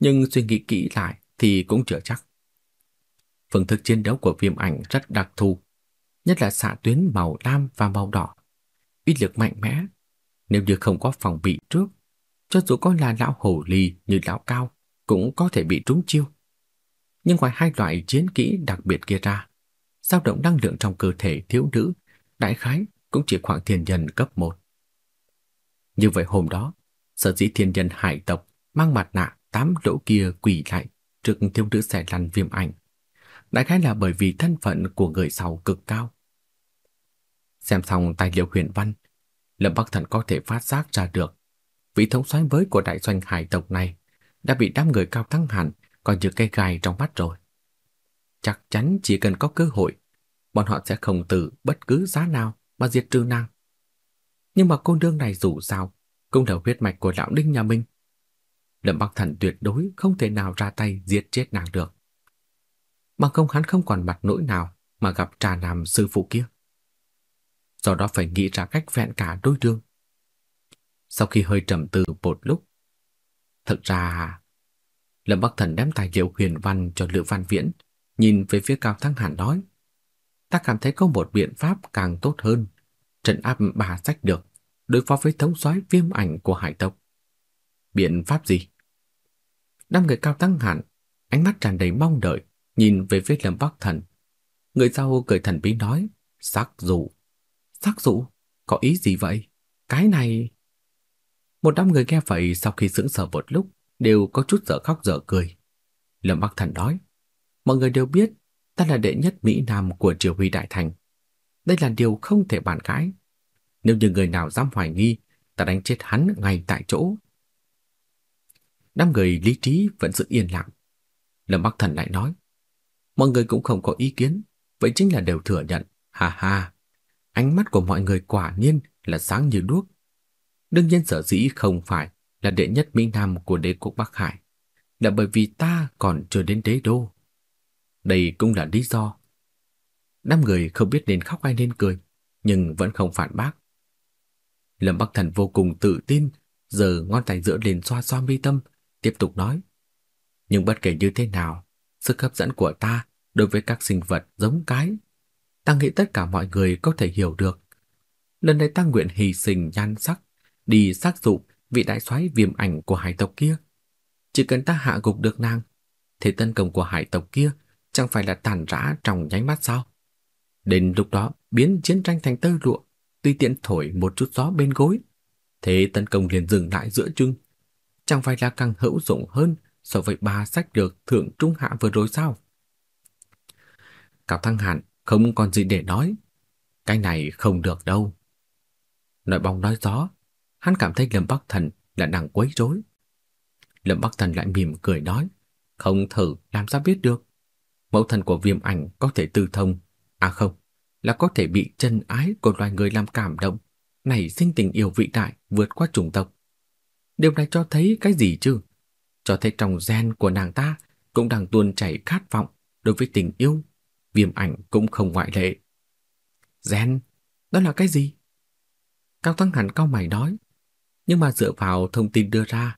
S2: nhưng suy nghĩ kỹ lại thì cũng chưa chắc. Phương thức chiến đấu của viêm ảnh rất đặc thù, nhất là xạ tuyến màu lam và màu đỏ. Uy lực mạnh mẽ, nếu như không có phòng bị trước, cho dù có là lão hổ ly như lão cao cũng có thể bị trúng chiêu. Nhưng ngoài hai loại chiến kỹ đặc biệt kia ra, dao động năng lượng trong cơ thể thiếu nữ đại khái cũng chỉ khoảng thiên nhân cấp 1. Như vậy hôm đó, sở dĩ thiên nhân hải tộc mang mặt nạ tám lỗ kia quỳ lại trước thiếu nữ xẻ lăn viêm ảnh. Đại khái là bởi vì thân phận của người sau cực cao. Xem xong tài liệu huyền văn, Lâm Bắc Thần có thể phát giác ra được vị thống soái mới của đại doanh hải tộc này đã bị đám người cao thắng hẳn coi như cây gai trong mắt rồi. Chắc chắn chỉ cần có cơ hội, bọn họ sẽ không từ bất cứ giá nào mà diệt trừ nàng. Nhưng mà cô nương này dù sao cũng là huyết mạch của lão đinh nhà mình. Lâm Bắc Thần tuyệt đối không thể nào ra tay giết chết nàng được. Bằng không hắn không còn mặt nỗi nào mà gặp trà nam sư phụ kia. Do đó phải nghĩ ra cách vẹn cả đôi đương. Sau khi hơi trầm tư một lúc, thật ra Lâm Bắc Thần đem tài liệu huyền văn cho Lữ Văn Viễn, nhìn về phía Cao Thăng Hàn nói: "Ta cảm thấy có một biện pháp càng tốt hơn, trận áp bà sách được, đối phó với thống soái viêm ảnh của hải tộc." Biện pháp gì? Năm người Cao Thăng Hàn, ánh mắt tràn đầy mong đợi, nhìn về phía Lâm Bắc Thần. Người sau cười thần bí nói: "Sắc dụ." "Sắc dụ? Có ý gì vậy? Cái này..." Một đám người nghe vậy sau khi sững sờ một lúc, đều có chút dở khóc dở cười. Lâm Bắc Thần nói, mọi người đều biết ta là đệ nhất Mỹ Nam của Triều Huy Đại Thành. Đây là điều không thể bàn cãi. Nếu như người nào dám hoài nghi, ta đánh chết hắn ngay tại chỗ. Đám người lý trí vẫn giữ yên lặng. Lâm Bắc Thần lại nói, mọi người cũng không có ý kiến, vậy chính là đều thừa nhận. Ha ha, ánh mắt của mọi người quả nhiên là sáng như đuốc. Đương nhiên sở dĩ không phải là đệ nhất Mỹ Nam của đế quốc Bắc Hải, là bởi vì ta còn chưa đến đế đô. Đây cũng là lý do. năm người không biết nên khóc hay nên cười, nhưng vẫn không phản bác. Lâm Bắc Thần vô cùng tự tin, giờ ngón tay giữa lên xoa xoa mi tâm, tiếp tục nói. Nhưng bất kể như thế nào, sức hấp dẫn của ta đối với các sinh vật giống cái, ta nghĩ tất cả mọi người có thể hiểu được. Lần này ta nguyện hy sinh nhan sắc, đi xác dụng vị đại soái viêm ảnh của hải tộc kia. Chỉ cần ta hạ gục được nàng, thế tấn công của hải tộc kia chẳng phải là tàn rã trong nháy mắt sao? Đến lúc đó biến chiến tranh thành tơ lụa, tùy tiện thổi một chút gió bên gối, thế tấn công liền dừng lại giữa chừng. Chẳng phải là càng hữu dụng hơn so với ba sách được thượng trung hạ vừa rồi sao? Cao Thăng Hàn không còn gì để nói. Cái này không được đâu. Nói bóng nói gió, Hắn cảm thấy Lâm Bắc Thần là đang quấy rối. Lâm Bắc Thần lại mỉm cười nói, không thử làm sao biết được. Mẫu thần của viêm ảnh có thể tư thông, à không, là có thể bị chân ái của loài người làm cảm động, nảy sinh tình yêu vĩ đại vượt qua chủng tộc. Điều này cho thấy cái gì chứ? Cho thấy trong gen của nàng ta cũng đang tuôn chảy khát vọng đối với tình yêu, viêm ảnh cũng không ngoại lệ. Gen, đó là cái gì? Cao Thăng Hàn cao mày nói, nhưng mà dựa vào thông tin đưa ra,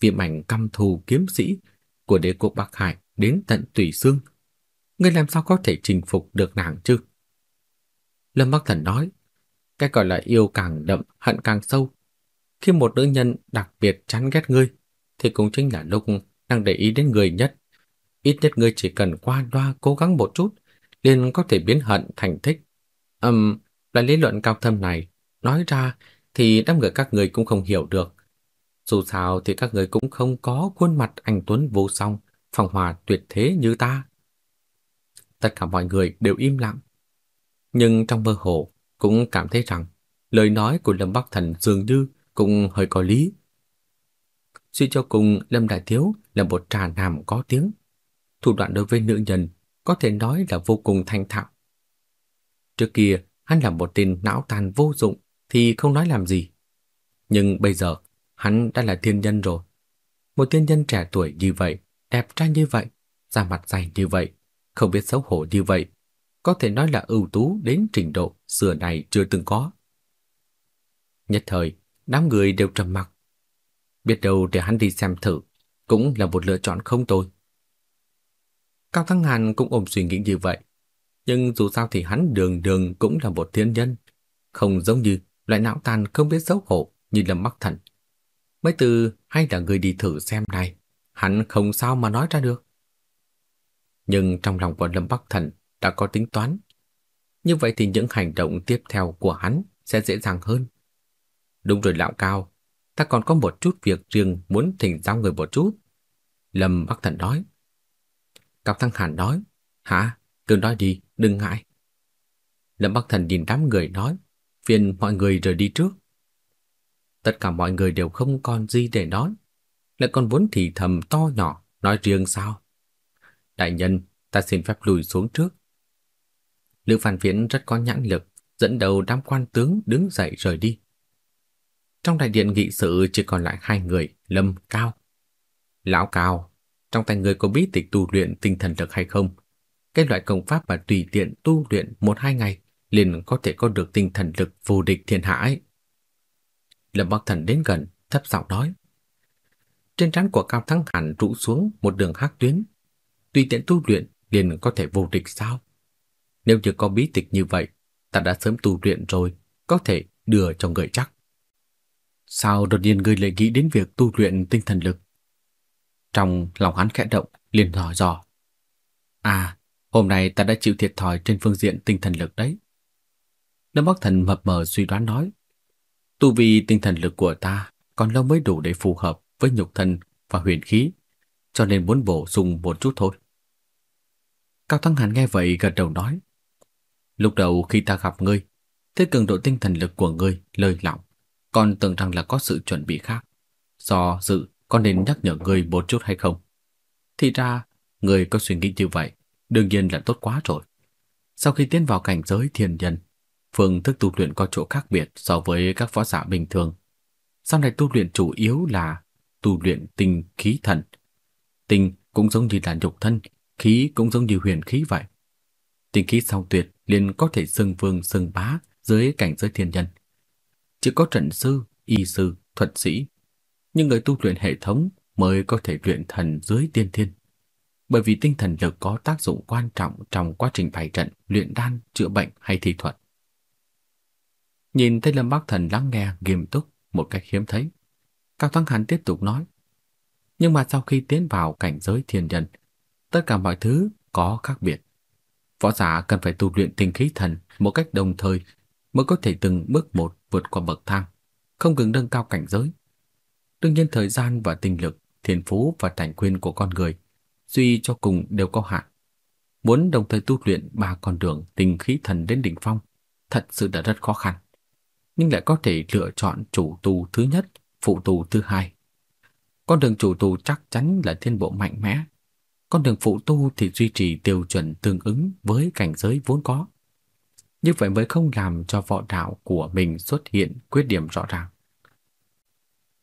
S2: viêm ảnh căm thù kiếm sĩ của đế quốc Bắc Hải đến tận tủy xương. Ngươi làm sao có thể chinh phục được nàng chứ? Lâm Bắc Thần nói, cái gọi là yêu càng đậm, hận càng sâu. Khi một nữ nhân đặc biệt chán ghét ngươi, thì cũng chính là lúc đang để ý đến người nhất. Ít nhất ngươi chỉ cần qua loa cố gắng một chút, liền có thể biến hận thành thích. Ừm, um, là lý luận cao thâm này, nói ra thì đám người các người cũng không hiểu được. Dù sao thì các người cũng không có khuôn mặt anh Tuấn vô song, phong hòa tuyệt thế như ta. Tất cả mọi người đều im lặng. Nhưng trong mơ hồ cũng cảm thấy rằng Lời nói của Lâm Bắc Thần dường như cũng hơi có lý. Suy cho cùng, Lâm Đại Thiếu là một trà nam có tiếng. Thủ đoạn đối với nữ nhân có thể nói là vô cùng thanh thạo. Trước kia, hắn là một tên não tàn vô dụng thì không nói làm gì. Nhưng bây giờ, hắn đã là thiên nhân rồi. Một thiên nhân trẻ tuổi như vậy, đẹp trai như vậy, da mặt dày như vậy, không biết xấu hổ như vậy, có thể nói là ưu tú đến trình độ xưa này chưa từng có. Nhất thời, đám người đều trầm mặc. Biết đâu để hắn đi xem thử, cũng là một lựa chọn không tồi. Cao Thăng Hàn cũng ôm suy nghĩ như vậy. Nhưng dù sao thì hắn đường đường cũng là một thiên nhân, không giống như loại não tàn không biết xấu hổ như Lâm Bắc Thần. Mấy từ hay là người đi thử xem này, hắn không sao mà nói ra được. Nhưng trong lòng của Lâm Bắc Thần đã có tính toán. Như vậy thì những hành động tiếp theo của hắn sẽ dễ dàng hơn. Đúng rồi lão cao, ta còn có một chút việc riêng muốn thỉnh giáo người một chút. Lâm Bắc Thần nói. Cao Thăng Hàn nói, hả, cứ nói đi, đừng ngại. Lâm Bắc Thần nhìn đám người nói, phiền mọi người rời đi trước. Tất cả mọi người đều không còn gì để nói, lại còn vốn thì thầm to nhỏ, nói riêng sao. Đại nhân, ta xin phép lùi xuống trước. Lữ Phản Viễn rất có nhãn lực, dẫn đầu đám quan tướng đứng dậy rời đi. Trong đại điện nghị sự chỉ còn lại hai người, Lâm Cao. Lão Cao, trong tay người có bí tịch tu luyện tinh thần lực hay không? Cái loại công pháp mà tùy tiện tu luyện một hai ngày liền có thể có được tinh thần lực vô địch thiên hạ ấy. Lâm Bắc Thần đến gần, thấp giọng nói. Trên trán của Cao Thắng Hàn rũ xuống một đường hắc tuyến. Tùy tiện tu luyện liền có thể vô địch sao? Nếu như có bí tịch như vậy, ta đã sớm tu luyện rồi, có thể đưa cho người chắc. Sao đột nhiên người lại nghĩ đến việc tu luyện tinh thần lực? Trong lòng hắn khẽ động, liền hỏi dò. À, hôm nay ta đã chịu thiệt thòi trên phương diện tinh thần lực đấy. Lâm Bắc Thần mập mờ suy đoán nói. Tu vi tinh thần lực của ta còn lâu mới đủ để phù hợp với nhục thân và huyền khí, cho nên muốn bổ sung một chút thôi. Cao Thăng Hàn nghe vậy gật đầu nói. Lúc đầu khi ta gặp ngươi, thấy cường độ tinh thần lực của ngươi lơi lỏng, còn tưởng rằng là có sự chuẩn bị khác. Do dự có nên nhắc nhở ngươi một chút hay không? Thì ra, ngươi có suy nghĩ như vậy, đương nhiên là tốt quá rồi. Sau khi tiến vào cảnh giới thiên nhân, phương thức tu luyện có chỗ khác biệt so với các võ giả bình thường. Sau này tu luyện chủ yếu là tu luyện tinh khí thần. Tinh cũng giống như là nhục thân, khí cũng giống như huyền khí vậy. Tinh khí song tuyệt liền có thể xưng vương xưng bá dưới cảnh giới thiên nhân. Chỉ có trận sư, y sư, thuật sĩ, nhưng người tu luyện hệ thống mới có thể luyện thần dưới tiên thiên. Bởi vì tinh thần lực có tác dụng quan trọng trong quá trình bày trận, luyện đan, chữa bệnh hay thi thuật. Nhìn thấy Lâm Bắc Thần lắng nghe nghiêm túc một cách hiếm thấy, Cao Thắng Hàn tiếp tục nói. Nhưng mà sau khi tiến vào cảnh giới thiên nhân, tất cả mọi thứ có khác biệt. Võ giả cần phải tu luyện tinh khí thần một cách đồng thời mới có thể từng bước một vượt qua bậc thang, không ngừng nâng cao cảnh giới. Đương nhiên thời gian và tinh lực, thiên phú và tài nguyên của con người suy cho cùng đều có hạn. Muốn đồng thời tu luyện ba con đường tinh khí thần đến đỉnh phong, thật sự đã rất khó khăn. Nhưng lại có thể lựa chọn chủ tu thứ nhất, phụ tu thứ hai. Con đường chủ tu chắc chắn là thiên bộ mạnh mẽ, con đường phụ tu thì duy trì tiêu chuẩn tương ứng với cảnh giới vốn có. Như vậy mới không làm cho võ đạo của mình xuất hiện khuyết điểm rõ ràng.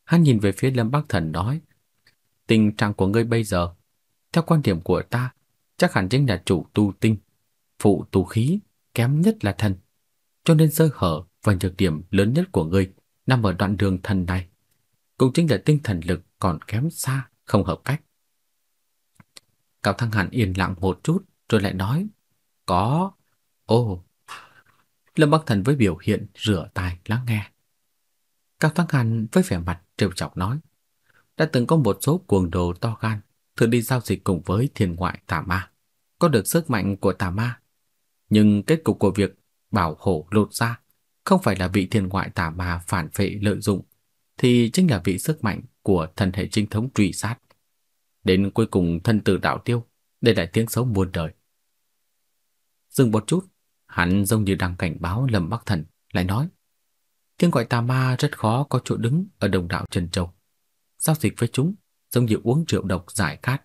S2: Hắn nhìn về phía Lâm Bắc Thần nói, tình trạng của ngươi bây giờ, theo quan điểm của ta, chắc hẳn chính là chủ tu tinh, phụ tu khí, kém nhất là thần. Cho nên sơ hở và nhược điểm lớn nhất của ngươi nằm ở đoạn đường thần này. Cũng chính là tinh thần lực còn kém xa, không hợp cách. Cao Thăng Hàn yên lặng một chút rồi lại nói, có. Ồ. Lâm Bắc Thần với biểu hiện rửa tai lắng nghe. Cao Thăng Hàn với vẻ mặt trêu chọc nói, đã từng có một số cuồng đồ to gan thường đi giao dịch cùng với thiên ngoại tà ma, có được sức mạnh của tà ma. Nhưng kết cục của việc bảo hộ lột ra không phải là vị thiên ngoại tà ma phản phệ lợi dụng, thì chính là vị sức mạnh của thần hệ chính thống truy sát. Đến cuối cùng thân tử đạo tiêu, để lại tiếng xấu muôn đời. Dừng một chút, hắn giống như đang cảnh báo Lâm Bắc Thần, lại nói. Thiên gọi tà ma rất khó có chỗ đứng ở đồng đạo Trần Châu. Giao dịch với chúng giống như uống rượu độc giải khát.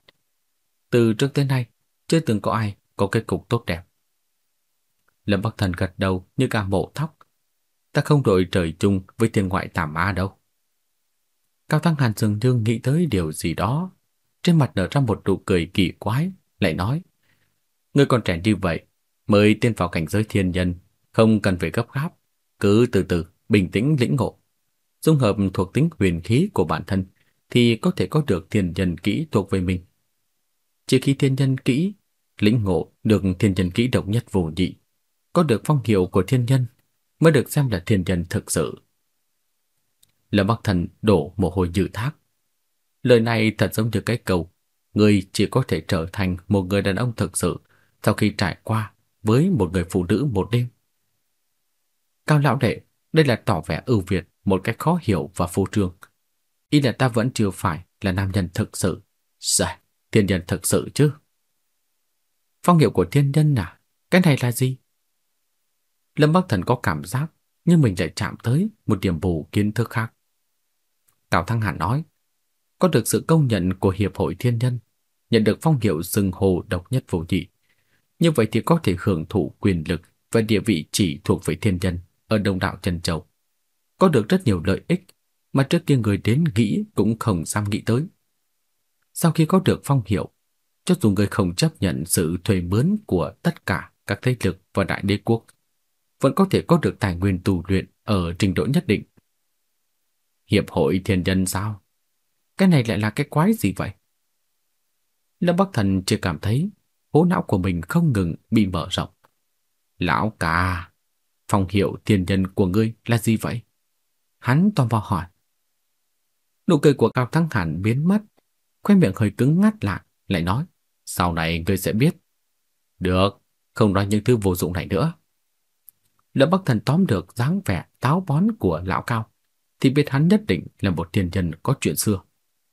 S2: Từ trước tới nay, chưa từng có ai có kết cục tốt đẹp. Lâm Bắc Thần gật đầu như cả mổ thóc. Ta không đội trời chung với thiên ngoại tà ma đâu. Cao Thăng Hàn dường như nghĩ tới điều gì đó. Trên mặt nở ra một nụ cười kỳ quái, lại nói. Ngươi còn trẻ như vậy, mới tiên vào cảnh giới thiên nhân, không cần phải gấp gáp. Cứ từ từ, bình tĩnh lĩnh ngộ. Dung hợp thuộc tính huyền khí của bản thân thì có thể có được thiên nhân kỹ thuộc về mình. Chỉ khi thiên nhân kỹ lĩnh ngộ được thiên nhân kỹ độc nhất vô nhị, có được phong hiệu của thiên nhân mới được xem là thiên nhân thực sự. Lâm Bắc Thần đổ mồ hôi dự thác. Lời này thật giống như cái câu, người chỉ có thể trở thành một người đàn ông thực sự sau khi trải qua với một người phụ nữ một đêm. Cao lão đệ, đây là tỏ vẻ ưu việt một cách khó hiểu và phô trương. Ý là ta vẫn chưa phải là nam nhân thực sự. Dạ, thiên nhân thực sự chứ. Phong hiệu của thiên nhân à? Cái này là gì? Lâm Bắc Thần có cảm giác nhưng mình lại chạm tới một điểm bù kiến thức khác. tào Thăng Hàn nói, có được sự công nhận của Hiệp hội Thiên Nhân, nhận được phong hiệu rừng hồ độc nhất vô nhị. Như vậy thì có thể hưởng thụ quyền lực và địa vị chỉ thuộc về thiên nhân ở Đông Đạo Trần Châu. Có được rất nhiều lợi ích mà trước kia người đến nghĩ cũng không dám nghĩ tới. Sau khi có được phong hiệu, cho dù người không chấp nhận sự thuê mướn của tất cả các thế lực và đại đế quốc, vẫn có thể có được tài nguyên tu luyện ở trình độ nhất định. Hiệp hội thiên nhân sao? Cái này lại là cái quái gì vậy? Lâm Bắc Thần chưa cảm thấy hố não của mình không ngừng bị mở rộng. Lão ca, phong hiệu thiên nhân của ngươi là gì vậy? Hắn tò mò hỏi. Nụ cười của Cao Thắng Hàn biến mất, khoe miệng hơi cứng ngắt lại, lại nói, sau này ngươi sẽ biết. Được, không nói những thứ vô dụng này nữa. Lâm Bắc Thần tóm được dáng vẻ táo bón của lão Cao, thì biết hắn nhất định là một tiền nhân có chuyện xưa.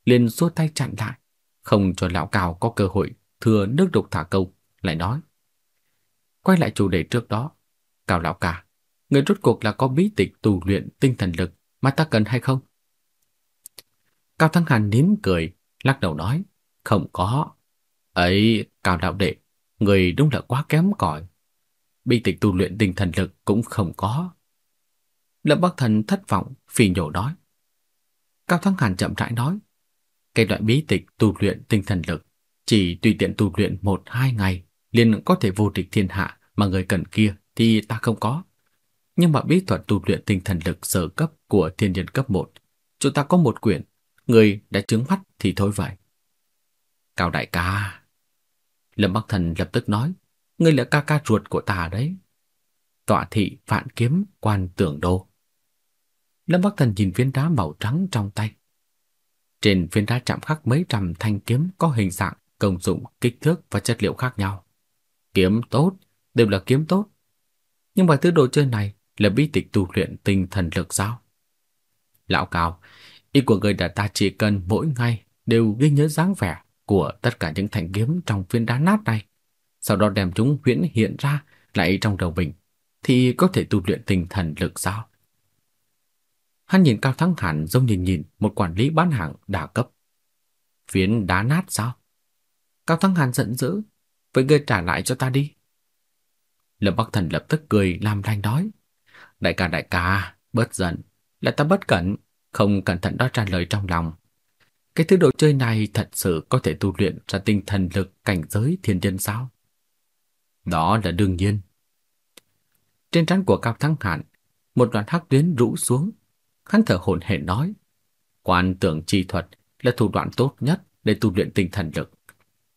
S2: liền xua tay chặn lại, không cho lão Cao có cơ hội thừa nước đục thả câu, lại nói. Quay lại chủ đề trước đó, Cao lão ca, người rốt cuộc là có bí tịch tu luyện tinh thần lực mà ta cần hay không? Cao Thắng Hàn nín cười, lắc đầu nói, không có. Ấy, Cao đạo đệ, người đúng là quá kém cỏi. Bí tịch tu luyện tinh thần lực cũng không có. Lâm Bắc Thần thất vọng, phì nhổ nói. Cao Thắng Hàn chậm rãi nói, cái loại bí tịch tu luyện tinh thần lực chỉ tùy tiện tu luyện một hai ngày liền có thể vô địch thiên hạ mà người cần kia thì ta không có. Nhưng mà bí thuật tu luyện tinh thần lực sở cấp của thiên nhân cấp 1, chúng ta có một quyển, người đã chứng mắt thì thôi vậy. Cao đại ca. Lâm Bắc Thần lập tức nói, ngươi là ca ca ruột của ta đấy. Tọa thị vạn kiếm quan tưởng đô. Lâm Bắc Thần nhìn viên đá màu trắng trong tay. Trên viên đá chạm khắc mấy trăm thanh kiếm có hình dạng, công dụng, kích thước và chất liệu khác nhau. Kiếm tốt, đều là kiếm tốt. Nhưng mà thứ đồ chơi này là bí tịch tu luyện tinh thần lực sao? Lão Cao, ý của người đã ta chỉ cần mỗi ngày đều ghi nhớ dáng vẻ của tất cả những thanh kiếm trong viên đá nát này, sau đó đem chúng huyễn hiện ra lại trong đầu mình, thì có thể tu luyện tinh thần lực sao? Hắn nhìn Cao Thắng Hàn giống nhìn nhìn một quản lý bán hàng đa cấp. Phiến đá nát sao? Cao Thắng Hàn giận dữ, vậy ngươi trả lại cho ta đi. Lâm Bắc Thần lập tức cười làm lành nói. Đại ca đại ca, bớt giận, là ta bất cẩn, không cẩn thận đó trả lời trong lòng. Cái thứ đồ chơi này thật sự có thể tu luyện ra tinh thần lực cảnh giới thiên nhân sao? Đó là đương nhiên. Trên trán của Cao Thắng Hạn, một đoạn hắc tuyến rũ xuống. Hắn thở hổn hển nói, quan tưởng chi thuật là thủ đoạn tốt nhất để tu luyện tinh thần lực.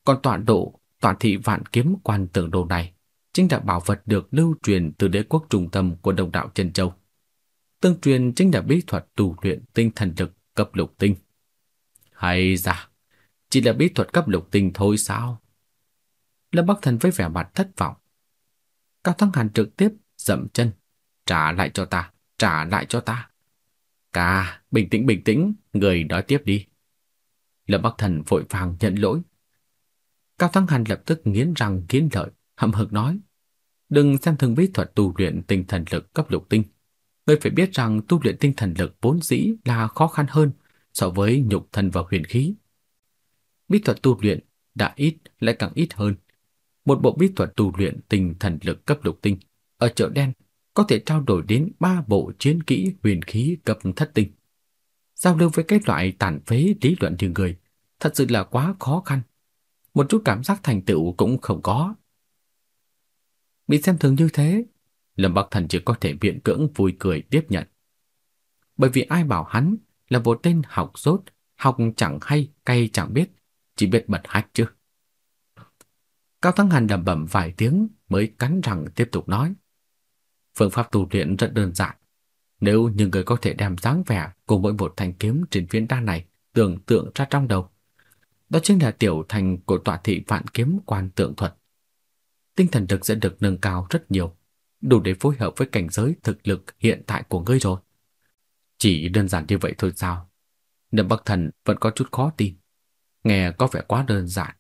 S2: Còn tọa độ, tọa thị vạn kiếm quan tưởng đồ này chính là bảo vật được lưu truyền từ đế quốc trung tâm của đồng đạo trần Châu. Tương truyền chính là bí thuật tu luyện tinh thần lực cấp lục tinh. Hay ra, chỉ là bí thuật cấp lục tinh thôi sao? Lâm Bắc Thần với vẻ mặt thất vọng. Cao Thắng Hàn trực tiếp dậm chân, trả lại cho ta, trả lại cho ta. Cà, bình tĩnh bình tĩnh, người nói tiếp đi. Lâm Bắc Thần vội vàng nhận lỗi. Cao Thắng Hàn lập tức nghiến răng nghiến lợi, hậm hực nói: "Đừng xem thường bí thuật tu luyện tinh thần lực cấp lục tinh. Ngươi phải biết rằng tu luyện tinh thần lực vốn dĩ là khó khăn hơn so với nhục thân và huyền khí. Bí thuật tu luyện đã ít lại càng ít hơn. Một bộ bí thuật tu luyện tinh thần lực cấp lục tinh ở chợ đen có thể trao đổi đến ba bộ chiến kỹ huyền khí cấp thất tinh. Giao lưu với cái loại tàn phế lý luận như người thật sự là quá khó khăn. Một chút cảm giác thành tựu cũng không có. Bị xem thường như thế, Lâm Bắc Thần chỉ có thể biện cưỡng vui cười tiếp nhận. Bởi vì ai bảo hắn là một tên học rốt, học chẳng hay, cay chẳng biết, chỉ biết bật hách chứ. Cao Thắng Hàn đầm bẩm vài tiếng mới cắn răng tiếp tục nói. Phương pháp tu luyện rất đơn giản. Nếu như người có thể đem dáng vẻ của mỗi một thanh kiếm trên phiến đa này tưởng tượng ra trong đầu, đó chính là tiểu thành của tọa thị vạn kiếm quan tượng thuật. Tinh thần lực sẽ được nâng cao rất nhiều, đủ để phối hợp với cảnh giới thực lực hiện tại của ngươi rồi. Chỉ đơn giản như vậy thôi sao? Nhậm Bắc Thần vẫn có chút khó tin. Nghe có vẻ quá đơn giản.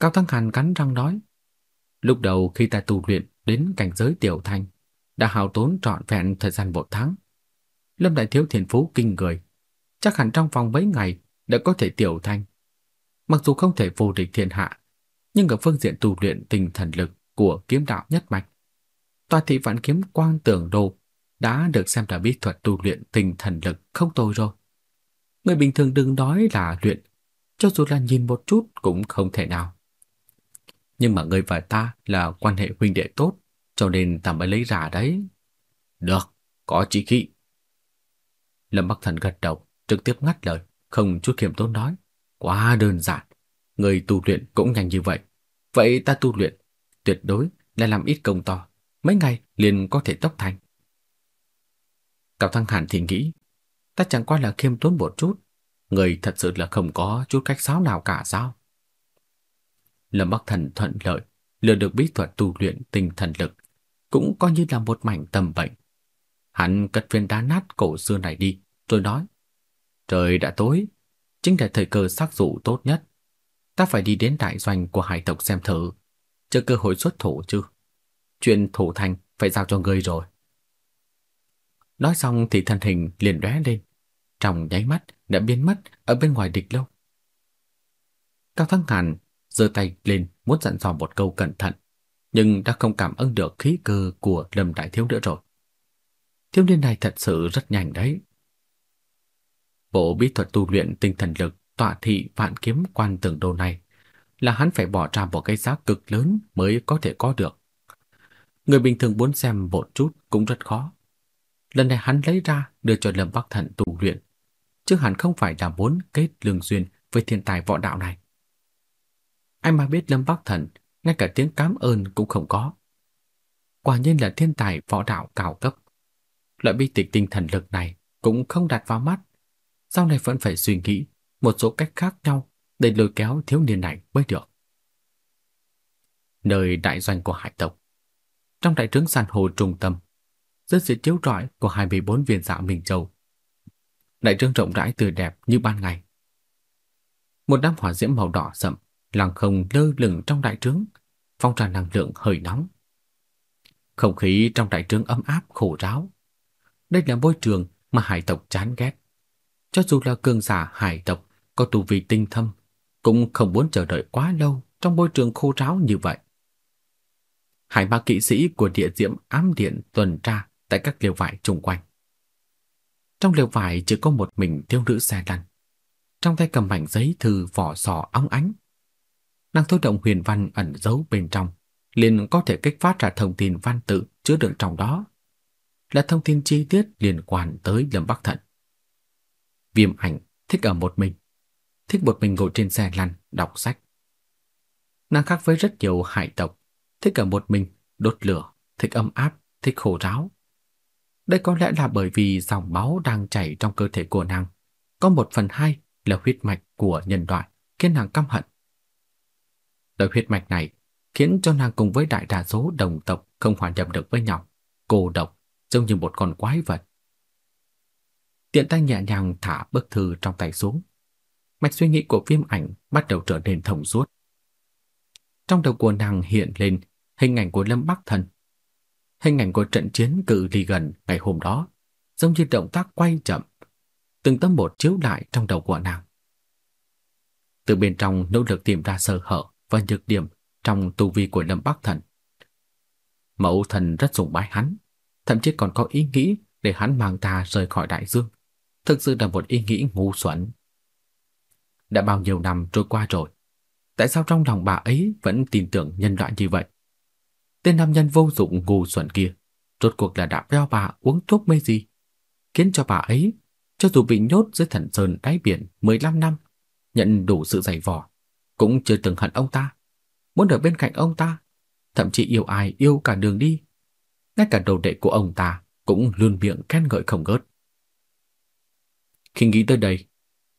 S2: Cao Thắng Hàn cắn răng nói. Lúc đầu khi ta tu luyện đến cảnh giới tiểu thành, đã hao tốn trọn vẹn thời gian một tháng. Lâm Đại Thiếu thiền phú kinh người, chắc hẳn trong vòng mấy ngày đã có thể tiểu thành. Mặc dù không thể vô địch thiên hạ, nhưng ở phương diện tu luyện tinh thần lực của kiếm đạo nhất mạch, tòa thị vạn kiếm quang tưởng đồ đã được xem là bí thuật tu luyện tinh thần lực không tồi rồi. Người bình thường đừng nói là luyện, cho dù là nhìn một chút cũng không thể nào. Nhưng mà người và ta là quan hệ huynh đệ tốt, cho nên ta mới lấy ra đấy. Được, có chỉ khí. Lâm Bắc Thần gật đầu, trực tiếp ngắt lời, không chút khiêm tốn nói. Quá đơn giản, người tu luyện cũng nhanh như vậy. Vậy ta tu luyện, tuyệt đối là làm ít công to, mấy ngày liền có thể tốc thành. Cao Thăng Hàn thì nghĩ, ta chẳng qua là khiêm tốn một chút, người thật sự là không có chút cách sáo nào cả sao? Lâm Bắc Thần thuận lợi, lừa được bí thuật tu luyện tinh thần lực, cũng coi như là một mảnh tầm bệnh. Hắn cất viên đá nát cổ xưa này đi, rồi nói, trời đã tối, chính là thời cơ xác dụ tốt nhất. Ta phải đi đến đại doanh của hải tộc xem thử, chờ cơ hội xuất thủ chứ. Chuyện thủ thành phải giao cho ngươi rồi. Nói xong thì thân hình liền lóe lên, trong nháy mắt đã biến mất ở bên ngoài địch lâu. Cao Thắng Hàn giơ tay lên muốn dặn dò một câu cẩn thận, nhưng đã không cảm ứng được khí cơ của Lâm Đại Thiếu nữa rồi. Thiếu niên này thật sự rất nhanh đấy. Bộ bí thuật tu luyện tinh thần lực tọa thị vạn kiếm quan tường đồ này là hắn phải bỏ ra một cái giá cực lớn mới có thể có được. Người bình thường muốn xem một chút cũng rất khó. Lần này hắn lấy ra đưa cho Lâm Bắc Thần tu luyện, chứ hắn không phải là muốn kết lương duyên với thiên tài võ đạo này. Anh mà biết Lâm Bắc Thần, ngay cả tiếng cảm ơn cũng không có. Quả nhiên là thiên tài võ đạo cao cấp. Loại bi tịch tinh thần lực này cũng không đặt vào mắt. Sau này vẫn phải suy nghĩ một số cách khác nhau để lôi kéo thiếu niên này mới được. Nơi đại doanh của hải tộc Trong đại trướng san hồ trung tâm dưới sự chiếu rọi của 24 viên dạ Minh Châu. Đại trướng rộng rãi tươi đẹp như ban ngày. Một đám hỏa diễm màu đỏ sậm lăng không lơ lửng trong đại trướng, phong trào năng lượng hơi nóng. Không khí trong đại trướng ấm áp khổ ráo. Đây là môi trường mà hải tộc chán ghét. Cho dù là cường giả hải tộc có tu vi tinh thâm, cũng không muốn chờ đợi quá lâu trong môi trường khô ráo như vậy. Hải ba kỵ sĩ của địa diễm ám điện tuần tra tại các liều vải chung quanh. Trong liều vải chỉ có một mình thiếu nữ xe lăn. Trong tay cầm mảnh giấy thư vỏ sò óng ánh năng thôi động huyền văn ẩn giấu bên trong, liền có thể kích phát ra thông tin văn tự chứa đựng trong đó. Là thông tin chi tiết liên quan tới Lâm Bắc Thận. Viêm ảnh thích ở một mình, thích một mình ngồi trên xe lăn, đọc sách. Nàng khác với rất nhiều hải tộc, thích ở một mình, đốt lửa, thích âm áp, thích khổ ráo. Đây có lẽ là bởi vì dòng máu đang chảy trong cơ thể của nàng, có một phần hai là huyết mạch của nhân loại, khiến nàng căm hận. Đời huyết mạch này khiến cho nàng cùng với đại đa số đồng tộc không hòa nhập được với nhau, cô độc, giống như một con quái vật. Tiện tay nhẹ nhàng thả bức thư trong tay xuống. Mạch suy nghĩ của phim ảnh bắt đầu trở nên thông suốt. Trong đầu của nàng hiện lên hình ảnh của Lâm Bắc Thần. Hình ảnh của trận chiến cự ly gần ngày hôm đó giống như động tác quay chậm, từng tấm một chiếu lại trong đầu của nàng. Từ bên trong nỗ lực tìm ra sơ hở và nhược điểm trong tu vi của Lâm Bắc Thần. Mẫu thần rất sùng bái hắn, thậm chí còn có ý nghĩ để hắn mang ta rời khỏi đại dương. Thực sự là một ý nghĩ ngu xuẩn. Đã bao nhiêu năm trôi qua rồi, tại sao trong lòng bà ấy vẫn tin tưởng nhân loại như vậy? Tên nam nhân vô dụng ngu xuẩn kia, rốt cuộc là đã béo bà uống thuốc mê gì, khiến cho bà ấy, cho dù bị nhốt dưới thần sơn đáy biển 15 năm, nhận đủ sự dày vò, cũng chưa từng hận ông ta, muốn ở bên cạnh ông ta, thậm chí yêu ai yêu cả đường đi. Ngay cả đầu đệ của ông ta cũng luôn miệng khen ngợi không ngớt. Khi nghĩ tới đây,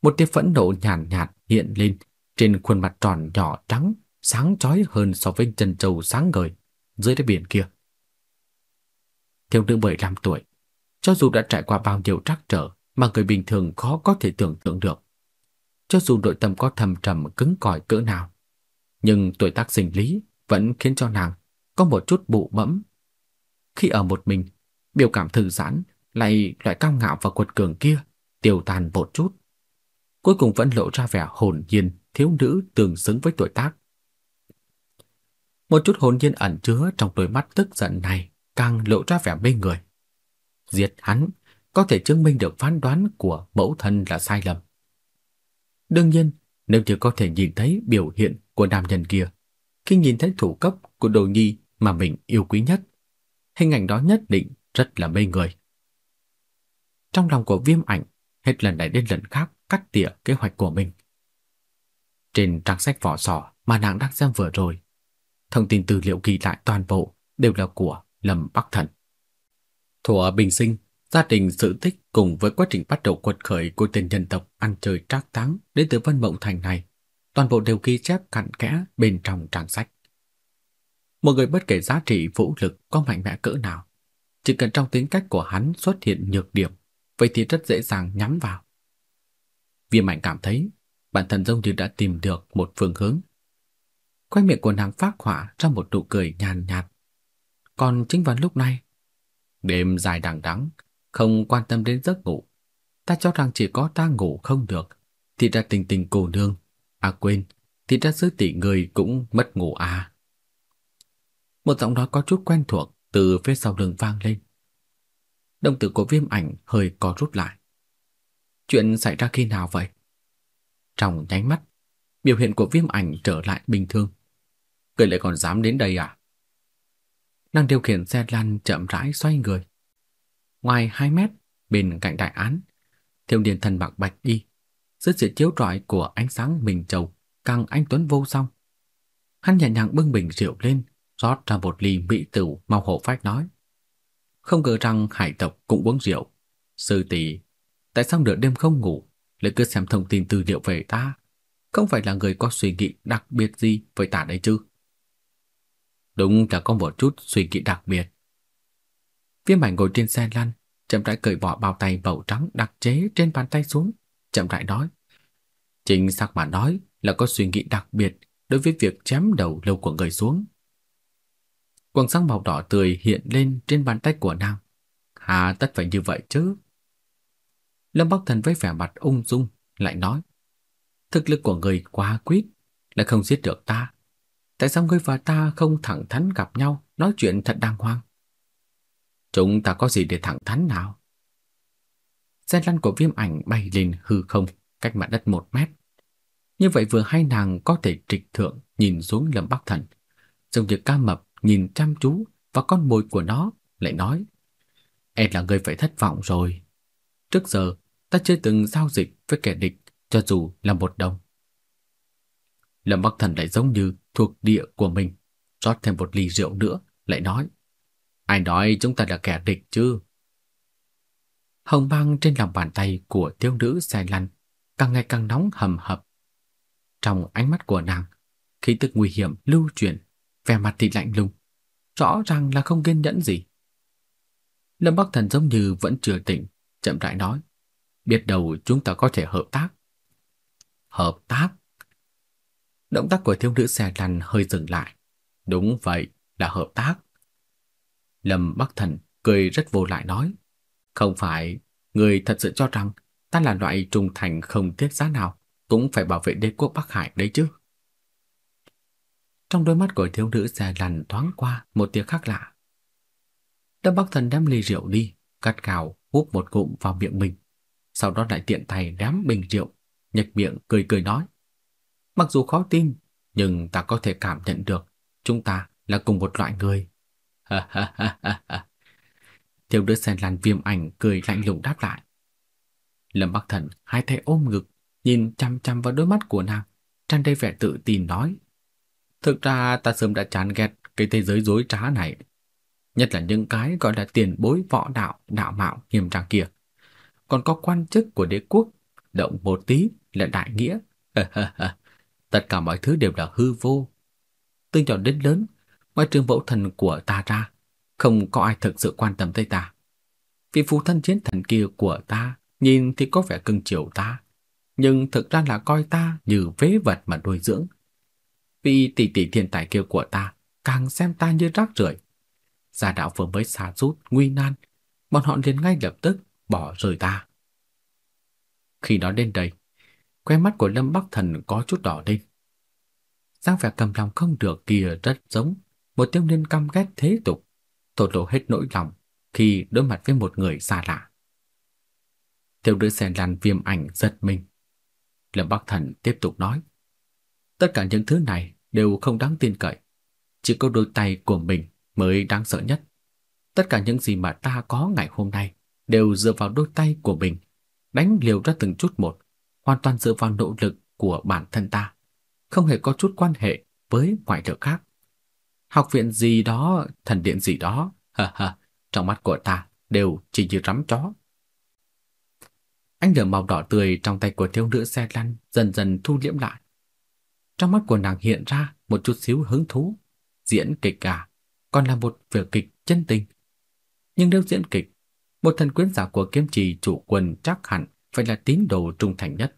S2: một tia phẫn nộ nhàn nhạt, nhạt hiện lên trên khuôn mặt tròn nhỏ trắng, sáng chói hơn so với chân trâu sáng ngời dưới đáy biển kia. Thiếu nữ 15 tuổi, cho dù đã trải qua bao nhiêu trắc trở mà người bình thường khó có thể tưởng tượng được, cho dù nội tâm có thầm trầm cứng cỏi cỡ nào, nhưng tuổi tác sinh lý vẫn khiến cho nàng có một chút bụ mẫm. Khi ở một mình, biểu cảm thư giãn lại loại cao ngạo và quật cường kia tiêu tan một chút. Cuối cùng vẫn lộ ra vẻ hồn nhiên thiếu nữ tương xứng với tuổi tác. Một chút hồn nhiên ẩn chứa trong đôi mắt tức giận này càng lộ ra vẻ mê người. Diệt hắn có thể chứng minh được phán đoán của mẫu thân là sai lầm. Đương nhiên, nếu như có thể nhìn thấy biểu hiện của nam nhân kia, khi nhìn thấy thủ cấp của đồ nhi mà mình yêu quý nhất, hình ảnh đó nhất định rất là mê người. Trong lòng của viêm ảnh, hết lần này đến lần khác cắt tỉa kế hoạch của mình. Trên trang sách vỏ sò mà nàng đang xem vừa rồi, thông tin tư liệu ghi lại toàn bộ đều là của Lâm Bắc Thần. Thuở bình sinh, gia đình sự tích cùng với quá trình bắt đầu quật khởi của tên nhân tộc ăn chơi trác táng đến từ Vân Mộng Thành này, toàn bộ đều ghi chép cặn kẽ bên trong trang sách. Một người bất kể giá trị vũ lực có mạnh mẽ cỡ nào, chỉ cần trong tính cách của hắn xuất hiện nhược điểm, vậy thì rất dễ dàng nhắm vào. Viêm mạnh cảm thấy bản thân giống như đã tìm được một phương hướng. Quay miệng của nàng phát họa ra một nụ cười nhàn nhạt. Còn chính vào lúc này, đêm dài đằng đẵng, không quan tâm đến giấc ngủ. Ta cho rằng chỉ có ta ngủ không được, thì ra tình tình cô nương. À quên, thì ra sư tỷ người cũng mất ngủ à. Một giọng nói có chút quen thuộc từ phía sau lưng vang lên. Đồng tử của viêm ảnh hơi có rút lại. Chuyện xảy ra khi nào vậy? Trong nháy mắt, biểu hiện của viêm ảnh trở lại bình thường. Người lại còn dám đến đây à? Nàng điều khiển xe lăn chậm rãi xoay người. Ngoài 2 mét, bên cạnh đại án, thiếu niên thần bạc bạch đi, dưới sự chiếu rọi của ánh sáng mình trầu, càng anh tuấn vô song. Hắn nhẹ nhàng bưng bình rượu lên, rót ra một ly mỹ tử mau hộ phách nói. Không ngờ rằng hải tộc cũng uống rượu. Sư tỷ, tại sao nửa đêm không ngủ, lại cứ xem thông tin tư liệu về ta? Không phải là người có suy nghĩ đặc biệt gì với ta đấy chứ? Đúng là có một chút suy nghĩ đặc biệt. Viêm ảnh ngồi trên xe lăn, chậm rãi cởi bỏ bao tay màu trắng đặc chế trên bàn tay xuống, chậm rãi nói. Chính xác mà nói là có suy nghĩ đặc biệt đối với việc chém đầu lâu của người xuống. Quần sáng màu đỏ tươi hiện lên trên bàn tay của nàng. Hà tất phải như vậy chứ? Lâm Bắc Thần với vẻ mặt ung dung lại nói: "Thực lực của người quá quyết, lại không giết được ta. Tại sao ngươi và ta không thẳng thắn gặp nhau, nói chuyện thật đàng hoàng?" "Chúng ta có gì để thẳng thắn nào?" Xe lăn của Viêm Ảnh bay lên hư không, cách mặt đất một mét. Như vậy vừa hai nàng có thể trịch thượng nhìn xuống Lâm Bắc Thần, giống như ca mập nhìn chăm chú và con mồi của nó, lại nói: "Em là người phải thất vọng rồi. Trước giờ ta chưa từng giao dịch với kẻ địch, cho dù là một đồng." Lâm Bắc Thần lại giống như thuộc địa của mình, rót thêm một ly rượu nữa, lại nói: "Ai nói chúng ta là kẻ địch chứ?" Hồng băng trên lòng bàn tay của thiếu nữ dài lăn càng ngày càng nóng hầm hập. Trong ánh mắt của nàng, khí tức nguy hiểm lưu chuyển vẻ mặt thì lạnh lùng, rõ ràng là không kiên nhẫn gì. Lâm Bắc Thần giống như vẫn chưa tỉnh, chậm rãi nói, biết đâu chúng ta có thể hợp tác. Hợp tác? Động tác của thiếu nữ xe lăn hơi dừng lại. Đúng vậy, là hợp tác. Lâm Bắc Thần cười rất vô lại nói, Không phải, người thật sự cho rằng ta là loại trung thành không tiếc giá nào, cũng phải bảo vệ đế quốc Bắc Hải đấy chứ. Trong đôi mắt của thiếu nữ xe lằn thoáng qua một tia khác lạ. Lâm Bắc Thần đem ly rượu đi, cắt cào hút một cụm vào miệng mình, sau đó lại tiện tay đám bình rượu, nhếch miệng cười cười nói: "Mặc dù khó tin, nhưng ta có thể cảm nhận được chúng ta là cùng một loại người." Ha ha ha ha. Thiếu đứa sen làn viêm ảnh cười lạnh lùng đáp lại. Lâm Bắc Thần hai tay ôm ngực, nhìn chăm chăm vào đôi mắt của nàng, tràn đầy vẻ tự tin nói: "Thực ra ta sớm đã chán ghét cái thế giới dối trá này, nhất là những cái gọi là tiền bối võ đạo, đạo mạo nghiêm trang kia. Còn có quan chức của đế quốc, động một tí là đại nghĩa. Tất cả mọi thứ đều là hư vô. Từ nhỏ đến lớn, ngoài trường mẫu thần của ta ra, không có ai thực sự quan tâm tới ta. Vị phụ thân chiến thần kia của ta nhìn thì có vẻ cưng chiều ta, nhưng thực ra là coi ta như vế vật mà nuôi dưỡng. Vị tỷ tỷ thiên tài kia của ta càng xem ta như rác rưởi. Gia đạo vừa mới xa rút nguy nan, bọn họ liền ngay lập tức bỏ rời ta. Khi nói đến đây, khóe mắt của Lâm Bắc Thần có chút đỏ lên. Giang vẻ cầm lòng không được kia rất giống một thiếu niên căm ghét thế tục, thổ lộ hết nỗi lòng khi đối mặt với một người xa lạ. Thiếu Đứa sen lan viêm ảnh giật mình. Lâm Bắc Thần tiếp tục nói, tất cả những thứ này đều không đáng tin cậy, chỉ có đôi tay của mình mới đáng sợ nhất. Tất cả những gì mà ta có ngày hôm nay đều dựa vào đôi tay của mình, đánh liều ra từng chút một, hoàn toàn dựa vào nỗ lực của bản thân ta, không hề có chút quan hệ với ngoại lực khác. Học viện gì đó, thần điện gì đó, ha ha, trong mắt của ta đều chỉ như rắm chó. Ánh lửa màu đỏ tươi trong tay của thiếu nữ xe lăn dần dần thu liễm lại. Trong mắt của nàng hiện ra một chút xíu hứng thú, diễn kịch cả, còn là một vở kịch chân tình. Nhưng nếu diễn kịch, một thần quyến giả của kiếm trì chủ quân chắc hẳn phải là tín đồ trung thành nhất.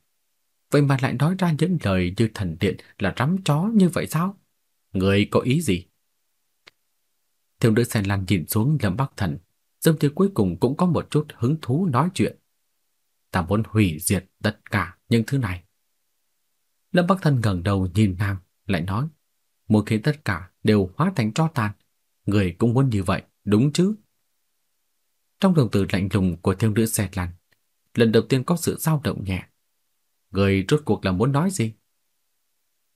S2: Vậy mà lại nói ra những lời như thần điện là rắm chó như vậy sao? Người có ý gì? Thiếu nữ sen lan nhìn xuống Lâm Bắc Thần, giống như cuối cùng cũng có một chút hứng thú nói chuyện. Ta muốn hủy diệt tất cả những thứ này. Lâm Bắc Thần ngẩng đầu nhìn nàng, lại nói, muốn khiến tất cả đều hóa thành tro tàn. Người cũng muốn như vậy, đúng chứ? Trong đồng từ lạnh lùng của thiếu nữ xe lăn, lần đầu tiên có sự dao động nhẹ. Người rốt cuộc là muốn nói gì?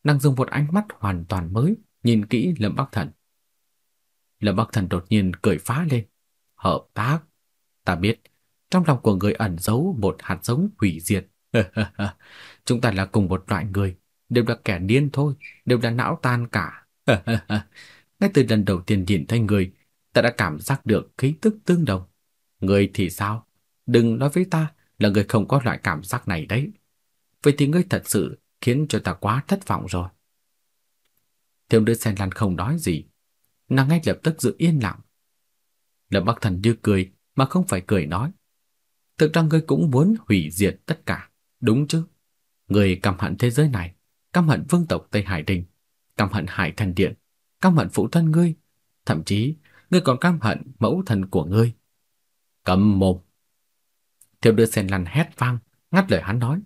S2: Nàng dùng một ánh mắt hoàn toàn mới nhìn kỹ Lâm Bắc Thần. Lâm Bắc Thần đột nhiên cười phá lên. Hợp tác. Ta biết, trong lòng của người ẩn giấu một hạt giống hủy diệt. Chúng ta là cùng một loại người, đều là kẻ điên thôi, đều là não tan cả. Ngay từ lần đầu tiên nhìn thấy người, ta đã cảm giác được khí tức tương đồng. Người thì sao? Đừng nói với ta là người không có loại cảm giác này đấy. Vậy thì ngươi thật sự khiến cho ta quá thất vọng rồi. Thiếu nữ sen lan không nói gì, nàng ngay lập tức giữ yên lặng. Lâm Bắc Thần như cười mà không phải cười nói. Thực ra ngươi cũng muốn hủy diệt tất cả, đúng chứ? Ngươi căm hận thế giới này, căm hận vương tộc Tây Hải Đình, căm hận Hải Thần Điện, căm hận phụ thân ngươi, thậm chí ngươi còn căm hận mẫu thần của ngươi. Cầm mồm. Thiệu đưa sen lăn hét vang, ngắt lời hắn nói.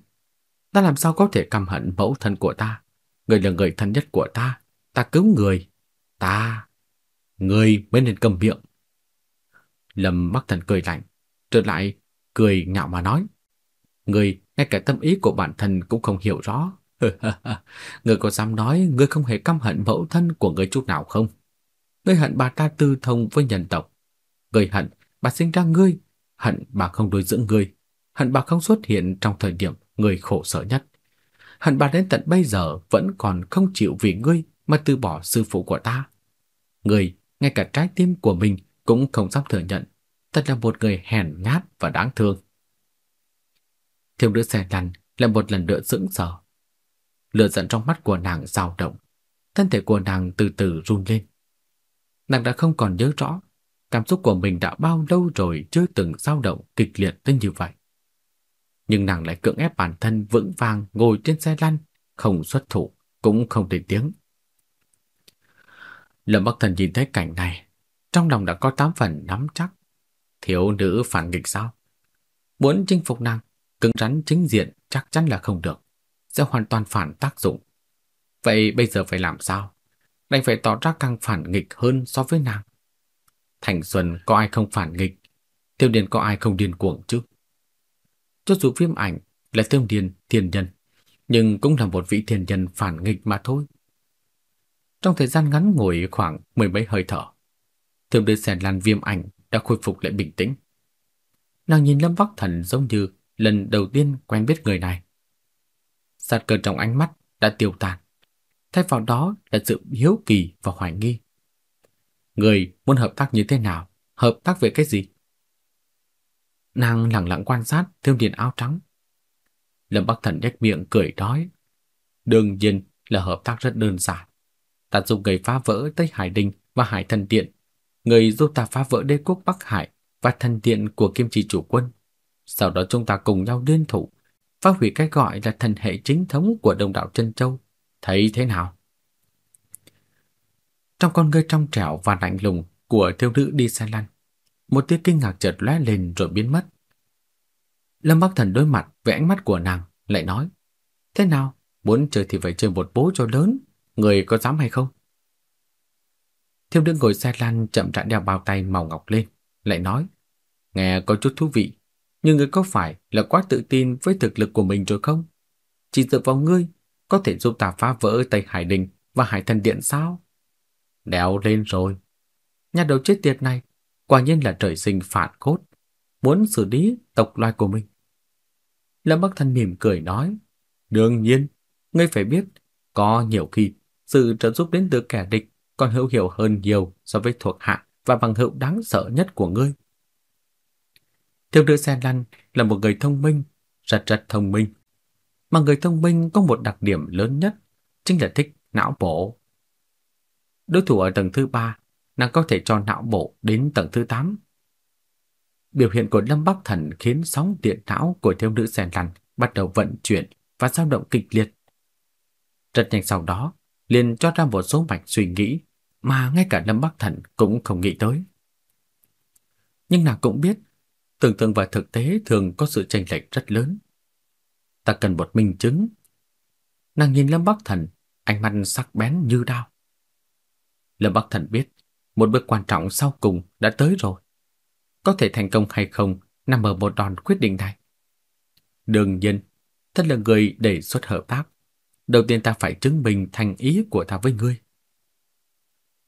S2: Ta làm sao có thể căm hận mẫu thân của ta? Người là người thân nhất của ta, ta cứu người. Ta... Người mới nên cầm miệng. Lâm Bắc Thần cười lạnh, trở lại cười nhạo mà nói. Người ngay cả tâm ý của bản thân cũng không hiểu rõ. người có dám nói người không hề căm hận mẫu thân của người chút nào không? Người hận bà ta tư thông với nhân tộc. Người hận bà sinh ra ngươi, hận bà không đối dưỡng ngươi, hận bà không xuất hiện trong thời điểm người khổ sở nhất. Hận bà đến tận bây giờ vẫn còn không chịu vì ngươi mà từ bỏ sư phụ của ta. Ngươi, ngay cả trái tim của mình cũng không dám thừa nhận, thật là một người hèn nhát và đáng thương. Thiếu nữ xe lăn lại một lần nữa sững sờ. Lửa giận trong mắt của nàng dao động, thân thể của nàng từ từ run lên. Nàng đã không còn nhớ rõ cảm xúc của mình đã bao lâu rồi chưa từng dao động kịch liệt tới như vậy. Nhưng nàng lại cưỡng ép bản thân vững vàng ngồi trên xe lăn, không xuất thủ, cũng không lên tiếng. Lâm Bắc Thần nhìn thấy cảnh này, trong lòng đã có tám phần nắm chắc. Thiếu nữ phản nghịch sao? Muốn chinh phục nàng, cứng rắn chính diện chắc chắn là không được, sẽ hoàn toàn phản tác dụng. Vậy bây giờ phải làm sao? Đành phải tỏ ra càng phản nghịch hơn so với nàng. Thành Xuân có ai không phản nghịch, Tiêu Điền có ai không điên cuồng chứ? Cho dù phim ảnh là Tiêu Điền thiên nhân, nhưng cũng là một vị thiên nhân phản nghịch mà thôi. Trong thời gian ngắn ngủi khoảng mười mấy hơi thở, Tiêu Điền xe lan viêm ảnh đã khôi phục lại bình tĩnh. Nàng nhìn Lâm Bắc Thần giống như lần đầu tiên quen biết người này. Sát cơ trong ánh mắt đã tiêu tan. Thay vào đó là sự hiếu kỳ và hoài nghi. Người muốn hợp tác như thế nào? Hợp tác về cái gì? Nàng lặng lặng quan sát Thiêu Điền áo trắng. Lâm Bắc Thần nhếch miệng cười nói, đương nhiên là hợp tác rất đơn giản. Ta dùng người phá vỡ Tây Hải Đình và Hải Thần Điện, người giúp ta phá vỡ đế quốc Bắc Hải và thần điện của Kim Chỉ chủ quân. Sau đó chúng ta cùng nhau liên thủ, phá hủy cái gọi là thần hệ chính thống của Đông đảo Chân Châu. Thấy thế nào? Trong con ngươi trong trẻo và lạnh lùng của thiếu nữ đi xe lăn, một tia kinh ngạc chợt lóe lên rồi biến mất. Lâm Bắc Thần đối mặt với ánh mắt của nàng, lại nói: "Thế nào, muốn chơi thì phải chơi một bố cho lớn, người có dám hay không?" Thiêu đương ngồi xe lăn chậm rãi đeo bao tay màu ngọc lên, lại nói: "Nghe có chút thú vị, nhưng người có phải là quá tự tin với thực lực của mình rồi không? Chỉ dựa vào ngươi có thể giúp ta phá vỡ Tây Hải Đình và Hải Thần Điện sao?" Đéo lên rồi. Nhà đầu chết tiệt này quả nhiên là trời sinh phản cốt, muốn xử lý tộc loài của mình. Lâm Bắc Thần mỉm cười nói, đương nhiên, ngươi phải biết, có nhiều khi sự trợ giúp đến từ kẻ địch còn hữu hiệu hơn nhiều so với thuộc hạ và bằng hữu đáng sợ nhất của ngươi. Tiêu nữ xe lăn là một người thông minh, rất rất thông minh. Mà người thông minh có một đặc điểm lớn nhất, chính là thích não bộ. Đối thủ ở tầng thứ ba nàng có thể cho não bộ đến tầng thứ tám. Biểu hiện của Lâm Bắc Thần khiến sóng điện não của thiếu nữ Xe lăn bắt đầu vận chuyển và dao động kịch liệt. Rất nhanh sau đó, liền cho ra một số mạch suy nghĩ mà ngay cả Lâm Bắc Thần cũng không nghĩ tới. Nhưng nàng cũng biết, tưởng tượng và thực tế thường có sự chênh lệch rất lớn. Ta cần một minh chứng. Nàng nhìn Lâm Bắc Thần, ánh mắt sắc bén như đao. Lâm Bắc Thần biết, một bước quan trọng sau cùng đã tới rồi. Có thể thành công hay không nằm ở một đòn quyết định này. Đương nhiên, thật là người đề xuất hợp tác. Đầu tiên ta phải chứng minh thành ý của ta với ngươi.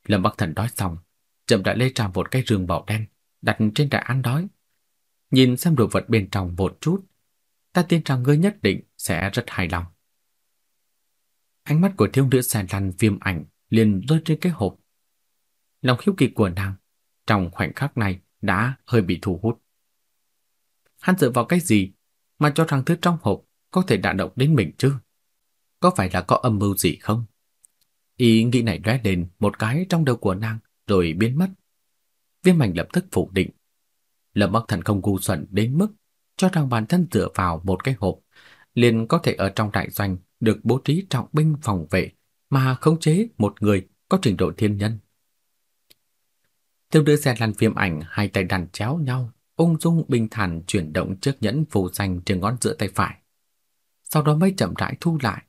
S2: Lâm Bắc Thần nói xong, chậm rãi lấy ra một cái rương màu đen đặt trên đại án đói. Nhìn xem đồ vật bên trong một chút, ta tin rằng ngươi nhất định sẽ rất hài lòng. Ánh mắt của thiếu nữ xài lăn viêm ảnh liền rơi trên cái hộp lòng khiêu kỳ của nàng trong khoảnh khắc này đã hơi bị thu hút. Hắn dựa vào cái gì mà cho rằng thứ trong hộp có thể đả động đến mình chứ? Có phải là có âm mưu gì không? Ý nghĩ này lóe lên một cái trong đầu của nàng rồi biến mất. Viêm mảnh lập tức phủ định. Lâm Bắc Thần không ngu xuẩn đến mức cho rằng bản thân dựa vào một cái hộp liền có thể ở trong đại doanh được bố trí trọng binh phòng vệ mà khống chế một người có trình độ thiên nhân. Tiêu đưa xe lăn viêm ảnh hai tay đàn chéo nhau, ung dung bình thản chuyển động chiếc nhẫn phù danh trên ngón giữa tay phải. Sau đó mới chậm rãi thu lại,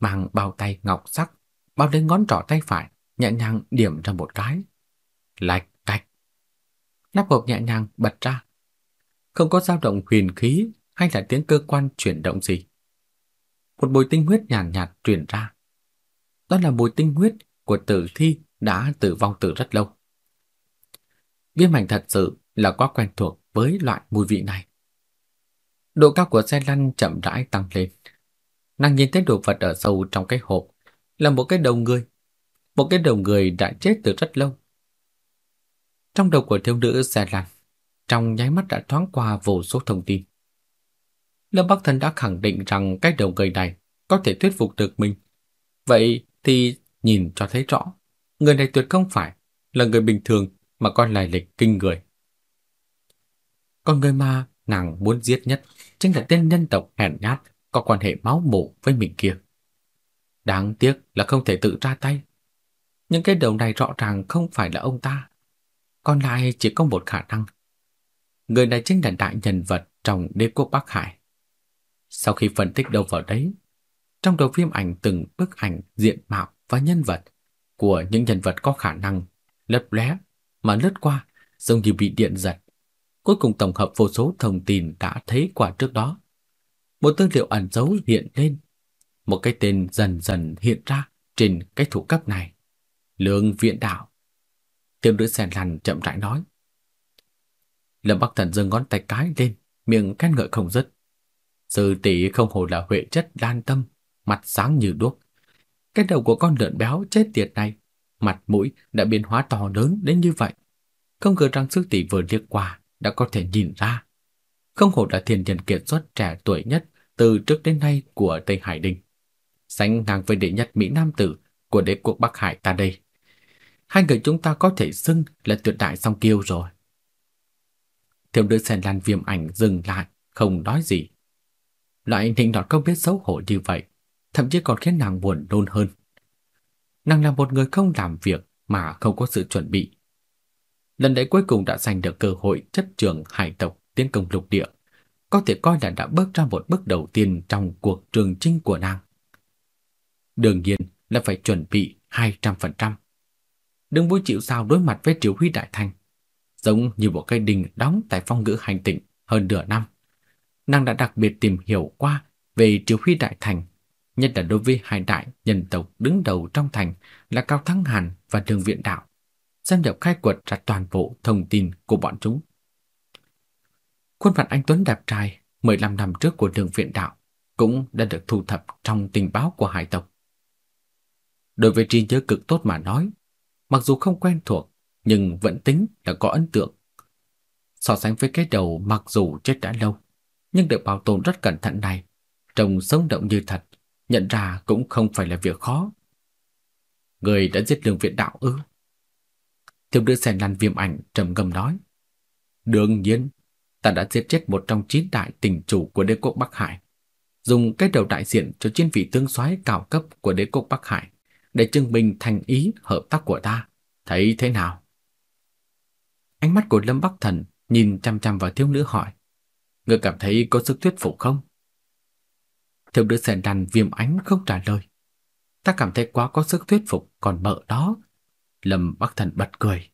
S2: mang bao tay ngọc sắc, bao đến ngón trỏ tay phải, nhẹ nhàng điểm ra một cái. Lạch cạch. Nắp hộp nhẹ nhàng bật ra. Không có dao động huyền khí hay là tiếng cơ quan chuyển động gì. Một mùi tinh huyết nhàn nhạt, nhạt truyền ra. Đó là mùi tinh huyết của tử thi đã tử vong từ rất lâu. Viêm hành thật sự là quá quen thuộc với loại mùi vị này. Độ cao của xe lăn chậm rãi tăng lên. Nàng nhìn thấy đồ vật ở sâu trong cái hộp là một cái đầu người. Một cái đầu người đã chết từ rất lâu. Trong đầu của thiếu nữ xe lăn, trong nháy mắt đã thoáng qua vô số thông tin. Lâm Bắc Thần đã khẳng định rằng cái đầu người này có thể thuyết phục được mình. Vậy thì nhìn cho thấy rõ, người này tuyệt không phải là người bình thường mà còn lai lịch kinh người. Còn người mà nàng muốn giết nhất chính là tên nhân tộc hèn nhát có quan hệ máu mủ với mình kia. Đáng tiếc là không thể tự ra tay. Nhưng cái đầu này rõ ràng không phải là ông ta. Còn lại chỉ có một khả năng. Người này chính là đại nhân vật trong đế quốc Bắc Hải. Sau khi phân tích đâu vào đấy, trong đầu phim ảnh từng bức ảnh diện mạo và nhân vật của những nhân vật có khả năng lấp lé, mà lướt qua giống như bị điện giật. Cuối cùng tổng hợp vô số thông tin đã thấy qua trước đó. Một tư liệu ẩn dấu hiện lên, một cái tên dần dần hiện ra trên cái thủ cấp này. Lương viện đạo. Tiêm nữ sen lằn chậm rãi nói. Lâm Bắc Thần dừng ngón tay cái lên, miệng khen ngợi không dứt. Sư tỷ không hồ là huệ chất đan tâm, mặt sáng như đuốc. Cái đầu của con lợn béo chết tiệt này, mặt mũi đã biến hóa to lớn đến như vậy. Không ngờ rằng sư tỷ vừa liếc qua đã có thể nhìn ra. Không hổ là thiên nhân kiệt xuất trẻ tuổi nhất từ trước đến nay của Tây Hải Đình. Sánh ngang với đệ nhất Mỹ Nam tử của đế quốc Bắc Hải ta đây. Hai người chúng ta có thể xưng là tuyệt đại song kiêu rồi. Thiếu nữ sen lan viêm ảnh dừng lại, không nói gì. Loại nịnh nọt không biết xấu hổ như vậy, thậm chí còn khiến nàng buồn nôn hơn. Nàng là một người không làm việc mà không có sự chuẩn bị. Lần đấy cuối cùng đã giành được cơ hội chất trường hải tộc tiến công lục địa, có thể coi là đã bước ra một bước đầu tiên trong cuộc trường chinh của nàng. Đương nhiên là phải chuẩn bị 200%. Đừng vui chịu sao đối mặt với Triều Huy Đại Thành giống như một cây đình đóng tại phong ngữ hành tịnh hơn nửa năm. Nàng đã đặc biệt tìm hiểu qua về triều huy đại thành, nhất là đối với hai đại nhân tộc đứng đầu trong thành là Cao Thắng Hàn và Đường Viện Đạo, xâm nhập khai quật ra toàn bộ thông tin của bọn chúng. Khuôn mặt anh Tuấn đẹp trai 15 năm trước của Đường Viện Đạo cũng đã được thu thập trong tình báo của hải tộc. Đối với trí nhớ cực tốt mà nói, mặc dù không quen thuộc nhưng vẫn tính là có ấn tượng. So sánh với cái đầu mặc dù chết đã lâu, nhưng được bảo tồn rất cẩn thận này, trông sống động như thật, nhận ra cũng không phải là việc khó. Người đã giết Đường viện đạo ư? Thiếu đứa sen lăn viêm ảnh trầm ngâm nói. Đương nhiên, ta đã giết chết một trong chín đại tỉnh chủ của đế quốc Bắc Hải, dùng cái đầu đại diện cho chiến vị tướng soái cao cấp của đế quốc Bắc Hải để chứng minh thành ý hợp tác của ta. Thấy thế nào? Ánh mắt của Lâm Bắc Thần nhìn chăm chăm vào thiếu nữ hỏi. ngươi cảm thấy có sức thuyết phục không? Thiếu nữ sèn đàn viêm ánh không trả lời. Ta cảm thấy quá có sức thuyết phục còn mợ đó. Lâm Bắc Thần bật cười.